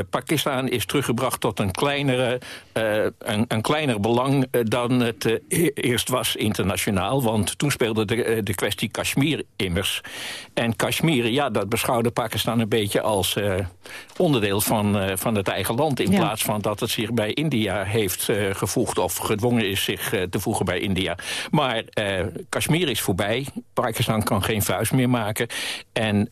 Pakistan is teruggebracht tot een, kleinere, een, een kleiner belang dan het eerst was internationaal. Want toen speelde de, de kwestie Kashmir immers. En Kashmir, ja, dat beschouwde Pakistan een beetje als onderdeel van, van het eigen land. In ja. plaats van dat het zich bij India heeft uh, gevoegd... of gedwongen is zich uh, te voegen bij India. Maar uh, Kashmir is voorbij. Pakistan kan geen vuist meer maken. En...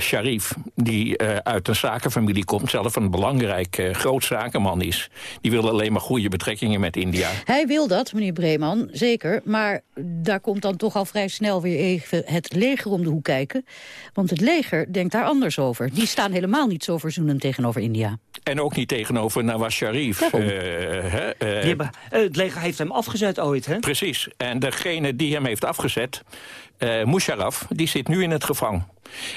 Sharif, die uh, uit een zakenfamilie komt... zelf een belangrijk uh, groot zakenman is. Die wil alleen maar goede betrekkingen met India. Hij wil dat, meneer Breeman, zeker. Maar daar komt dan toch al vrij snel weer even het leger om de hoek kijken. Want het leger denkt daar anders over. Die staan helemaal niet zo verzoenend tegenover India. En ook niet tegenover Nawaz Sharif. Uh, hebben, het leger heeft hem afgezet ooit, hè? Precies. En degene die hem heeft afgezet, Musharraf, die zit nu in het gevangen.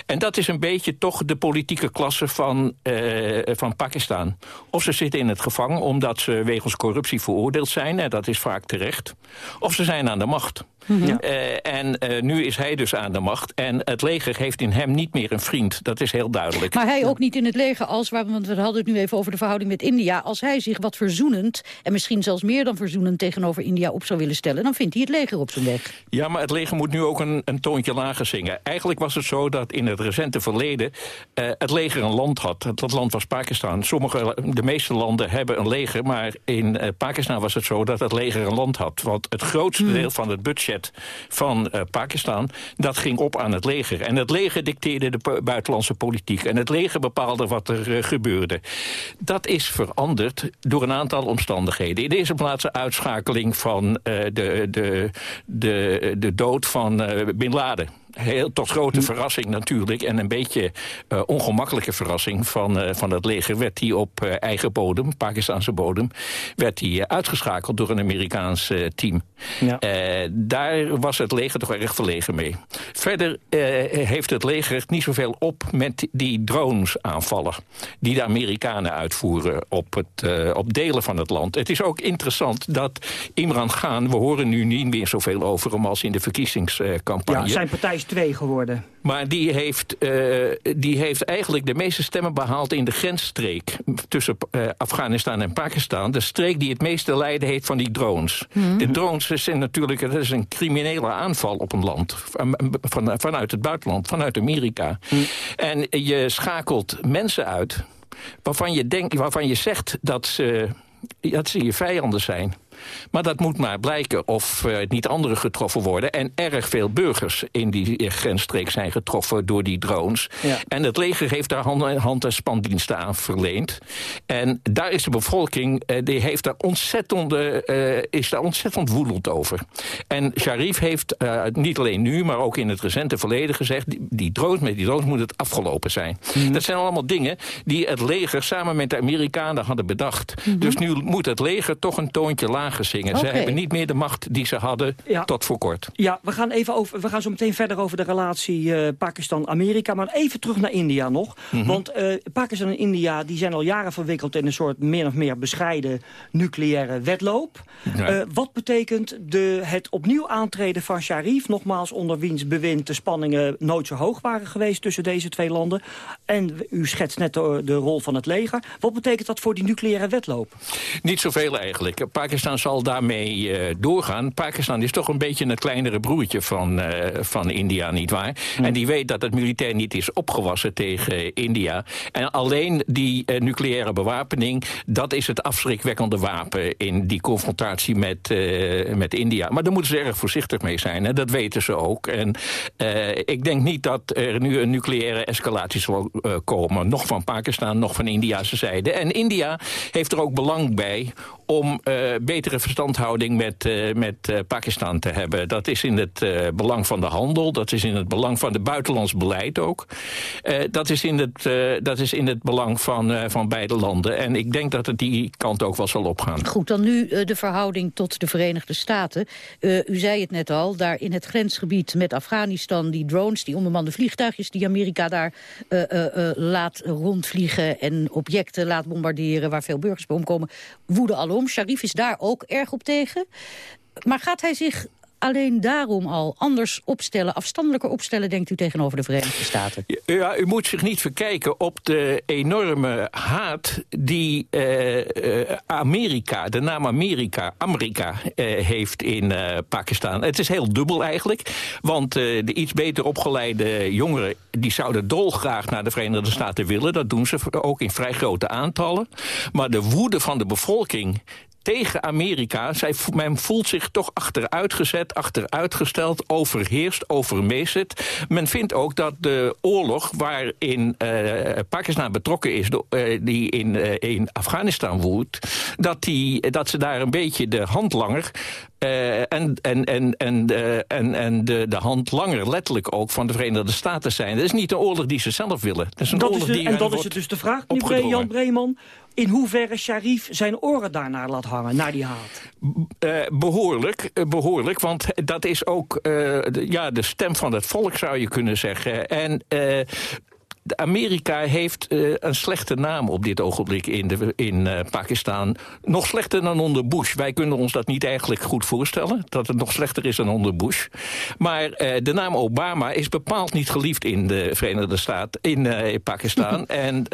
En dat is een beetje toch de politieke klasse van, uh, van Pakistan. Of ze zitten in het gevangen omdat ze wegens corruptie veroordeeld zijn... en dat is vaak terecht. Of ze zijn aan de macht. Ja. Uh, en uh, nu is hij dus aan de macht. En het leger heeft in hem niet meer een vriend. Dat is heel duidelijk. Maar hij ook niet in het leger als... want we hadden het nu even over de verhouding met India... als hij zich wat verzoenend, en misschien zelfs meer dan verzoenend... tegenover India op zou willen stellen... dan vindt hij het leger op zijn weg. Ja, maar het leger moet nu ook een, een toontje lager zingen. Eigenlijk was het zo dat in het recente verleden... Uh, het leger een land had. Dat land was Pakistan. Sommige, de meeste landen hebben een leger... maar in Pakistan was het zo dat het leger een land had. Want het grootste hmm. deel van het budget van uh, Pakistan... dat ging op aan het leger. En het leger dicteerde de buitenlandse politiek. En het leger bepaalde wat er uh, gebeurde. Dat is veranderd door een aantal omstandigheden. In de eerste plaats de uitschakeling van uh, de, de, de, de dood van Bin Laden. Heel, tot grote verrassing natuurlijk... en een beetje uh, ongemakkelijke verrassing van, uh, van het leger... werd hij op uh, eigen bodem, Pakistanse bodem... werd hij uitgeschakeld door een Amerikaans team. Ja. daar was het leger toch erg verlegen mee. Verder heeft het leger niet zoveel op met die dronesaanvallen... die de Amerikanen uitvoeren op, het, op delen van het land. Het is ook interessant dat Imran Khan... we horen nu niet meer zoveel over hem als in de verkiezingscampagne... Ja, zijn partij is twee geworden. Maar die heeft, uh, die heeft eigenlijk de meeste stemmen behaald in de grensstreek... tussen uh, Afghanistan en Pakistan. De streek die het meeste lijden heeft van die drones. Mm. De drones zijn natuurlijk dat is een criminele aanval op een land. Van, van, vanuit het buitenland, vanuit Amerika. Mm. En je schakelt mensen uit waarvan je, denkt, waarvan je zegt dat ze, dat ze je vijanden zijn. Maar dat moet maar blijken of uh, niet anderen getroffen worden. En erg veel burgers in die grensstreek zijn getroffen door die drones. Ja. En het leger heeft daar hand, hand- en spandiensten aan verleend. En daar is de bevolking, uh, die heeft daar ontzettend, uh, is daar ontzettend woedend over. En Sharif heeft niet alleen nu, maar ook in het recente verleden gezegd... die, die drones, met die drones moet het afgelopen zijn. Mm. Dat zijn allemaal dingen die het leger samen met de Amerikanen hadden bedacht. Mm -hmm. Dus nu moet het leger toch een toontje lager Okay. Ze hebben niet meer de macht die ze hadden ja. tot voor kort. Ja, we gaan, even over, we gaan zo meteen verder over de relatie uh, Pakistan-Amerika. Maar even terug naar India nog. Mm -hmm. Want uh, Pakistan en India die zijn al jaren verwikkeld... in een soort meer of meer bescheiden nucleaire wedloop. Ja. Uh, wat betekent de, het opnieuw aantreden van Sharif... nogmaals onder wiens bewind de spanningen nooit zo hoog waren geweest... tussen deze twee landen. En u schetst net de, de rol van het leger. Wat betekent dat voor die nucleaire wedloop? Niet zoveel eigenlijk. Pakistan zal daarmee uh, doorgaan. Pakistan is toch een beetje het kleinere broertje van, uh, van India, nietwaar? Mm. En die weet dat het militair niet is opgewassen tegen India. En alleen die uh, nucleaire bewapening, dat is het afschrikwekkende wapen... in die confrontatie met, met India. Maar daar moeten ze erg voorzichtig mee zijn, hè? dat weten ze ook. En ik denk niet dat er nu een nucleaire escalatie zal komen. Nog van Pakistan, nog van Indiase zijde. En India heeft er ook belang bij om betere verstandhouding met, uh, met uh, Pakistan te hebben. Dat is in het uh, belang van de handel, dat is in het belang van het buitenlands beleid ook. dat, is in het, dat is in het belang van, van beide landen. En ik denk dat het die kant ook wel zal opgaan. Goed, dan nu de verhouding tot de Verenigde Staten. u zei het net al, daar in het grensgebied met Afghanistan... die drones, die onbemande vliegtuigjes die Amerika daar laat rondvliegen... en objecten laat bombarderen waar veel burgers bij omkomen... woeden alom. Sharif is daar ook erg op tegen. Maar gaat hij zich alleen daarom al anders opstellen, afstandelijker opstellen, denkt u, tegenover de Verenigde Staten? Ja, u moet zich niet verkijken op de enorme haat die uh, Amerika, de naam Amerika, Amerika, uh, heeft in Pakistan. Het is heel dubbel eigenlijk, want de iets beter opgeleide jongeren, die zouden dolgraag naar de Verenigde Staten willen. Dat doen ze ook in vrij grote aantallen. Maar de woede van de bevolking tegen Amerika. Zij, men voelt zich toch achteruitgezet, achteruitgesteld, overheerst, overmeesterd. Men vindt ook dat de oorlog waarin uh, Pakistan betrokken is, uh, die in, uh, in Afghanistan woedt, dat, die, dat ze daar een beetje de handlanger uh, en, en, en, en, uh, en, en de, de hand langer letterlijk ook van de Verenigde Staten zijn. Dat is niet een oorlog die ze zelf willen. Dat is een dat oorlog is de, die en dat is het dus de vraag, meneer Jan Breeman in hoeverre Sharif zijn oren daarnaar laat hangen, naar die haat? Uh, behoorlijk, behoorlijk, want dat is ook uh, de, ja, de stem van het volk, zou je kunnen zeggen. En Amerika heeft uh, een slechte naam op dit ogenblik in, de, in uh, Pakistan. Nog slechter dan onder Bush. Wij kunnen ons dat niet eigenlijk goed voorstellen. Dat het nog slechter is dan onder Bush. Maar uh, de naam Obama is bepaald niet geliefd in de Verenigde Staten, in, Pakistan. en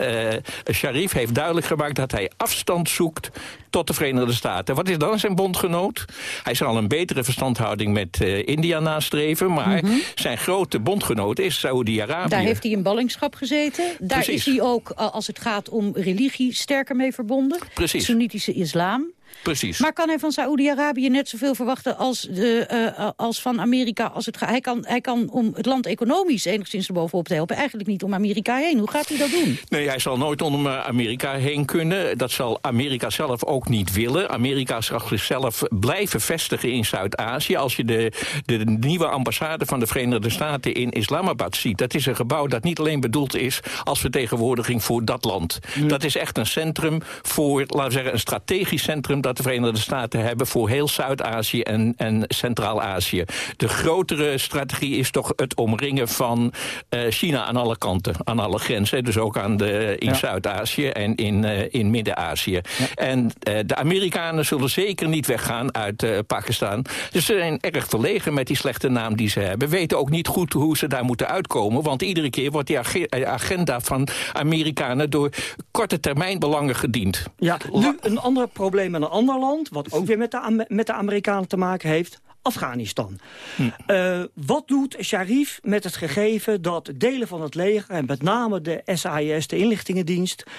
Sharif heeft duidelijk gemaakt dat hij afstand zoekt tot de Verenigde Staten. Wat is dan zijn bondgenoot? Hij zal een betere verstandhouding met India nastreven. Maar mm -hmm. zijn grote bondgenoot is Saoedi-Arabië. Daar heeft hij in ballingschap gezeten. Daar Precies. is hij ook, als het gaat om religie, sterker mee verbonden. Precies. Soenitische islam. Precies. Maar kan hij van Saoedi-Arabië net zoveel verwachten als, de, uh, als van Amerika? Als het, hij, kan, hij kan om het land economisch enigszins erbovenop te helpen... eigenlijk niet om Amerika heen. Hoe gaat hij dat doen? Nee, hij zal nooit om Amerika heen kunnen. Dat zal Amerika zelf ook niet willen. Amerika zal zichzelf blijven vestigen in Zuid-Azië. Als je de, de nieuwe ambassade van de Verenigde Staten in Islamabad ziet... dat is een gebouw dat niet alleen bedoeld is als vertegenwoordiging voor dat land. Dat is echt een centrum voor, laten we zeggen, een strategisch centrum... dat de Verenigde Staten hebben voor heel Zuid-Azië en, en Centraal-Azië. De grotere strategie is toch het omringen van uh, China aan alle kanten, aan alle grenzen. Dus ook aan de, in ja. Zuid-Azië en in, uh, in Midden-Azië. Ja. En uh, de Amerikanen zullen zeker niet weggaan uit Pakistan. Dus ze zijn erg verlegen met die slechte naam die ze hebben. Weten ook niet goed hoe ze daar moeten uitkomen. Want iedere keer wordt die agenda van Amerikanen door korte termijn belangen gediend. Ja, nu een ander probleem in een ander land, wat ook weer met de, met de Amerikanen te maken heeft. Afghanistan. Hm. Uh, wat doet Sharif met het gegeven dat delen van het leger... en met name de SAIS, de inlichtingendienst... Uh,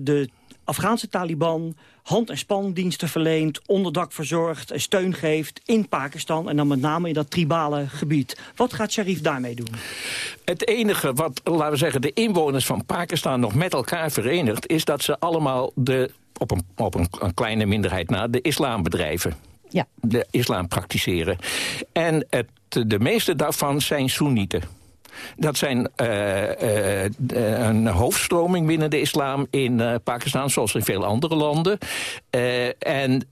de Afghaanse Taliban hand- en spandiensten verleent... onderdak verzorgt en steun geeft in Pakistan... en dan met name in dat tribale gebied. Wat gaat Sharif daarmee doen? Het enige wat, laten we zeggen, de inwoners van Pakistan... nog met elkaar verenigt... is dat ze allemaal de, op, een, op een, een kleine minderheid na de islam bedrijven. Ja. De islam praktiseren. En het, de meeste daarvan zijn Soenieten. Dat zijn uh, uh, een hoofdstroming binnen de islam in uh, Pakistan, zoals in veel andere landen. en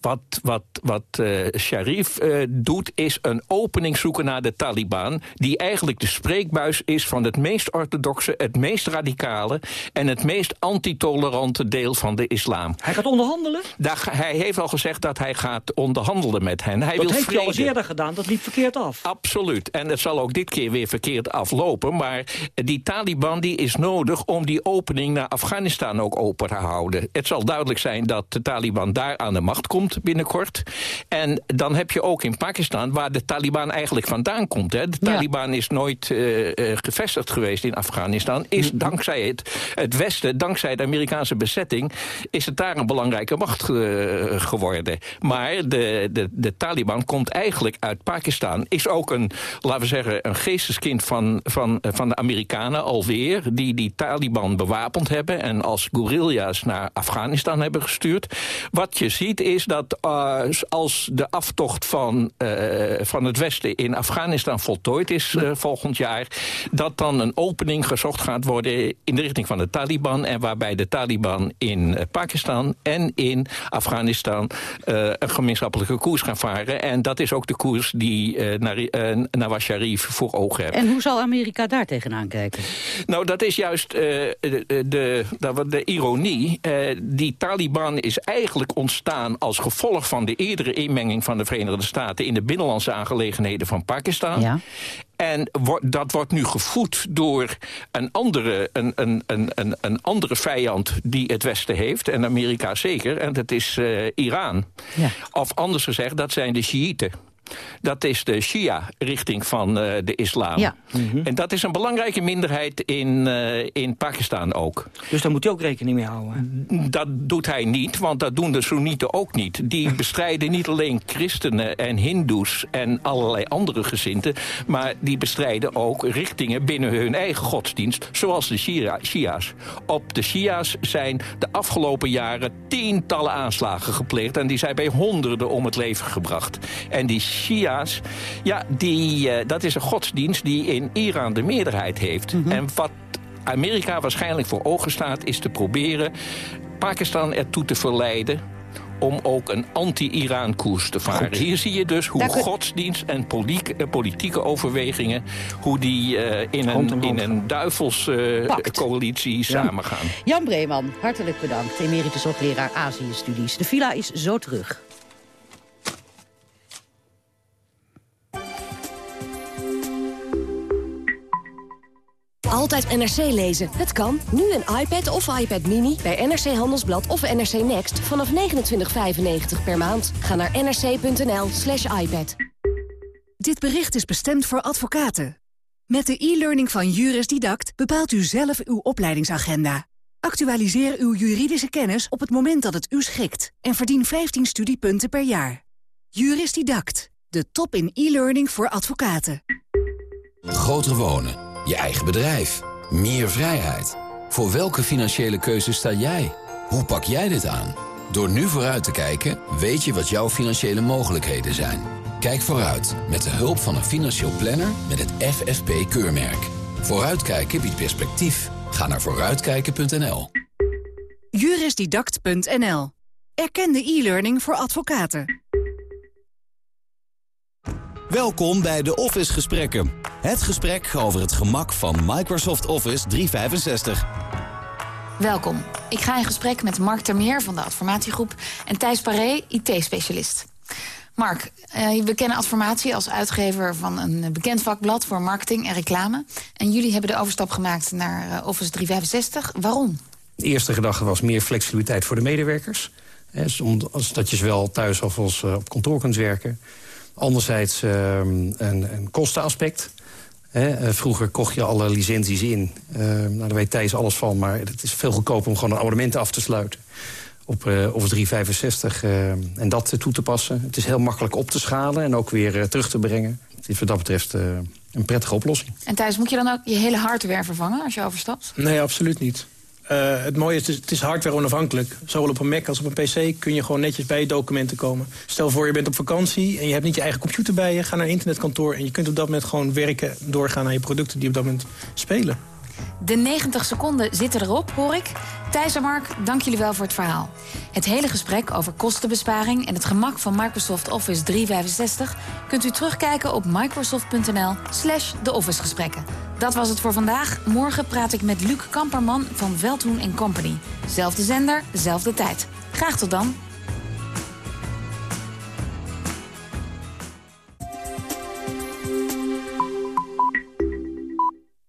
wat, wat, wat Sharif doet, is een opening zoeken naar de Taliban... die eigenlijk de spreekbuis is van het meest orthodoxe, het meest radicale... en het meest antitolerante deel van de islam. Hij gaat onderhandelen? Daar, hij heeft al gezegd dat hij gaat onderhandelen met hen. Hij dat wil heeft vrede. hij al eerder gedaan, dat liep verkeerd af. Absoluut. En het zal ook dit keer weer verkeerd aflopen. Maar die Taliban die is nodig om die opening naar Afghanistan ook open te houden. Het zal duidelijk zijn dat de Taliban daar aan de macht komt binnenkort. En dan heb je ook in Pakistan, waar de Taliban eigenlijk vandaan komt. Hè. De Taliban is nooit uh, uh, gevestigd geweest in Afghanistan. Is dankzij het, het Westen, dankzij de Amerikaanse bezetting... is het daar een belangrijke macht uh, geworden. Maar de, de, de Taliban komt eigenlijk uit Pakistan. Is ook een, laten we zeggen, een geesteskind van, van, van de Amerikanen alweer... die die Taliban bewapend hebben en als guerrilla's naar Afghanistan hebben gestuurd. Wat je ziet is dat uh, als de aftocht van, uh, van het Westen in Afghanistan voltooid is uh, volgend jaar... dat dan een opening gezocht gaat worden in de richting van de Taliban... en waarbij de Taliban in Pakistan en in Afghanistan een gemeenschappelijke koers gaan varen. En dat is ook de koers die Nawaz Sharif voor ogen heeft. En hoe zal Amerika daar tegenaan kijken? Nou, dat is juist uh, de, de, de, de, ironie. Uh, die Taliban is eigenlijk ontstaan als gevolg van de eerdere inmenging van de Verenigde Staten in de binnenlandse aangelegenheden van Pakistan. Ja. En dat wordt nu gevoed door een andere, een, een, een, een andere vijand die het Westen heeft. En Amerika zeker. En dat is uh, Iran. Ja. Of anders gezegd, dat zijn de Shiiten. Dat is de Shia-richting van uh, de islam. Ja. Mm -hmm. En dat is een belangrijke minderheid in, uh, in Pakistan ook. Dus daar moet hij ook rekening mee houden? Dat doet hij niet, want dat doen de Soenieten ook niet. Die bestrijden niet alleen christenen en hindoes en allerlei andere gezinten... maar die bestrijden ook richtingen binnen hun eigen godsdienst... zoals de Shia Shia's. Op de Shia's zijn de afgelopen jaren tientallen aanslagen gepleegd... en die zijn bij honderden om het leven gebracht. En die Shia's, ja, die, uh, dat is een godsdienst die in Iran de meerderheid heeft. Mm -hmm. En wat Amerika waarschijnlijk voor ogen staat... is te proberen Pakistan ertoe te verleiden om ook een anti-Iran-koers te varen. Goed. Hier zie je dus hoe Dank godsdienst en politieke, politieke overwegingen... hoe die uh, in, een, in een duivelscoalitie uh, samengaan. Ja. Jan Breeman, hartelijk bedankt. Emeritus hoogleraar Azië-studies. De villa is zo terug. Altijd NRC lezen. Het kan. Nu een iPad of iPad Mini bij NRC Handelsblad of NRC Next vanaf 29,95 per maand. Ga naar nrc.nl slash iPad. Dit bericht is bestemd voor advocaten. Met de e-learning van Juris Didact bepaalt u zelf uw opleidingsagenda. Actualiseer uw juridische kennis op het moment dat het u schikt. En verdien 15 studiepunten per jaar. Juris Didact. De top in e-learning voor advocaten. Groter wonen. Je eigen bedrijf. Meer vrijheid. Voor welke financiële keuze sta jij? Hoe pak jij dit aan? Door nu vooruit te kijken, weet je wat jouw financiële mogelijkheden zijn. Kijk vooruit met de hulp van een financieel planner met het FFP-keurmerk. Vooruitkijken biedt perspectief. Ga naar vooruitkijken.nl. Jurisdidact.nl. Erkende e-learning voor advocaten. Welkom bij de Office Gesprekken. Het gesprek over het gemak van Microsoft Office 365. Welkom. Ik ga in gesprek met Mark Termeer van de Adformatiegroep... en Thijs Paré, IT-specialist. Mark, uh, we kennen Adformatie als uitgever van een bekend vakblad... voor marketing en reclame. En jullie hebben de overstap gemaakt naar uh, Office 365. Waarom? De eerste gedachte was meer flexibiliteit voor de medewerkers. Hè, zodat je zowel thuis of als uh, op kantoor kunt werken. Anderzijds een, een kostenaspect... He, vroeger kocht je alle licenties in. Uh, nou, daar weet Thijs alles van, maar het is veel goedkoper om gewoon een abonnement af te sluiten. Op uh, Office 365 uh, en dat toe te passen. Het is heel makkelijk op te schalen en ook weer terug te brengen. Het is wat dat betreft een prettige oplossing. En Thijs, moet je dan ook je hele hardware vervangen als je overstapt? Nee, absoluut niet. Uh, het mooie is, het is hardware onafhankelijk. Zowel op een Mac als op een PC kun je gewoon netjes bij je documenten komen. Stel voor je bent op vakantie en je hebt niet je eigen computer bij je. Ga naar een internetkantoor en je kunt op dat moment gewoon werken... doorgaan aan je producten die op dat moment spelen. De 90 seconden zitten erop, hoor ik. Thijs en Mark, dank jullie wel voor het verhaal. Het hele gesprek over kostenbesparing en het gemak van Microsoft Office 365... kunt u terugkijken op microsoft.nl slash de Office-gesprekken. Dat was het voor vandaag. Morgen praat ik met Luc Kamperman van Veldhoen Company. Zelfde zender, zelfde tijd. Graag tot dan.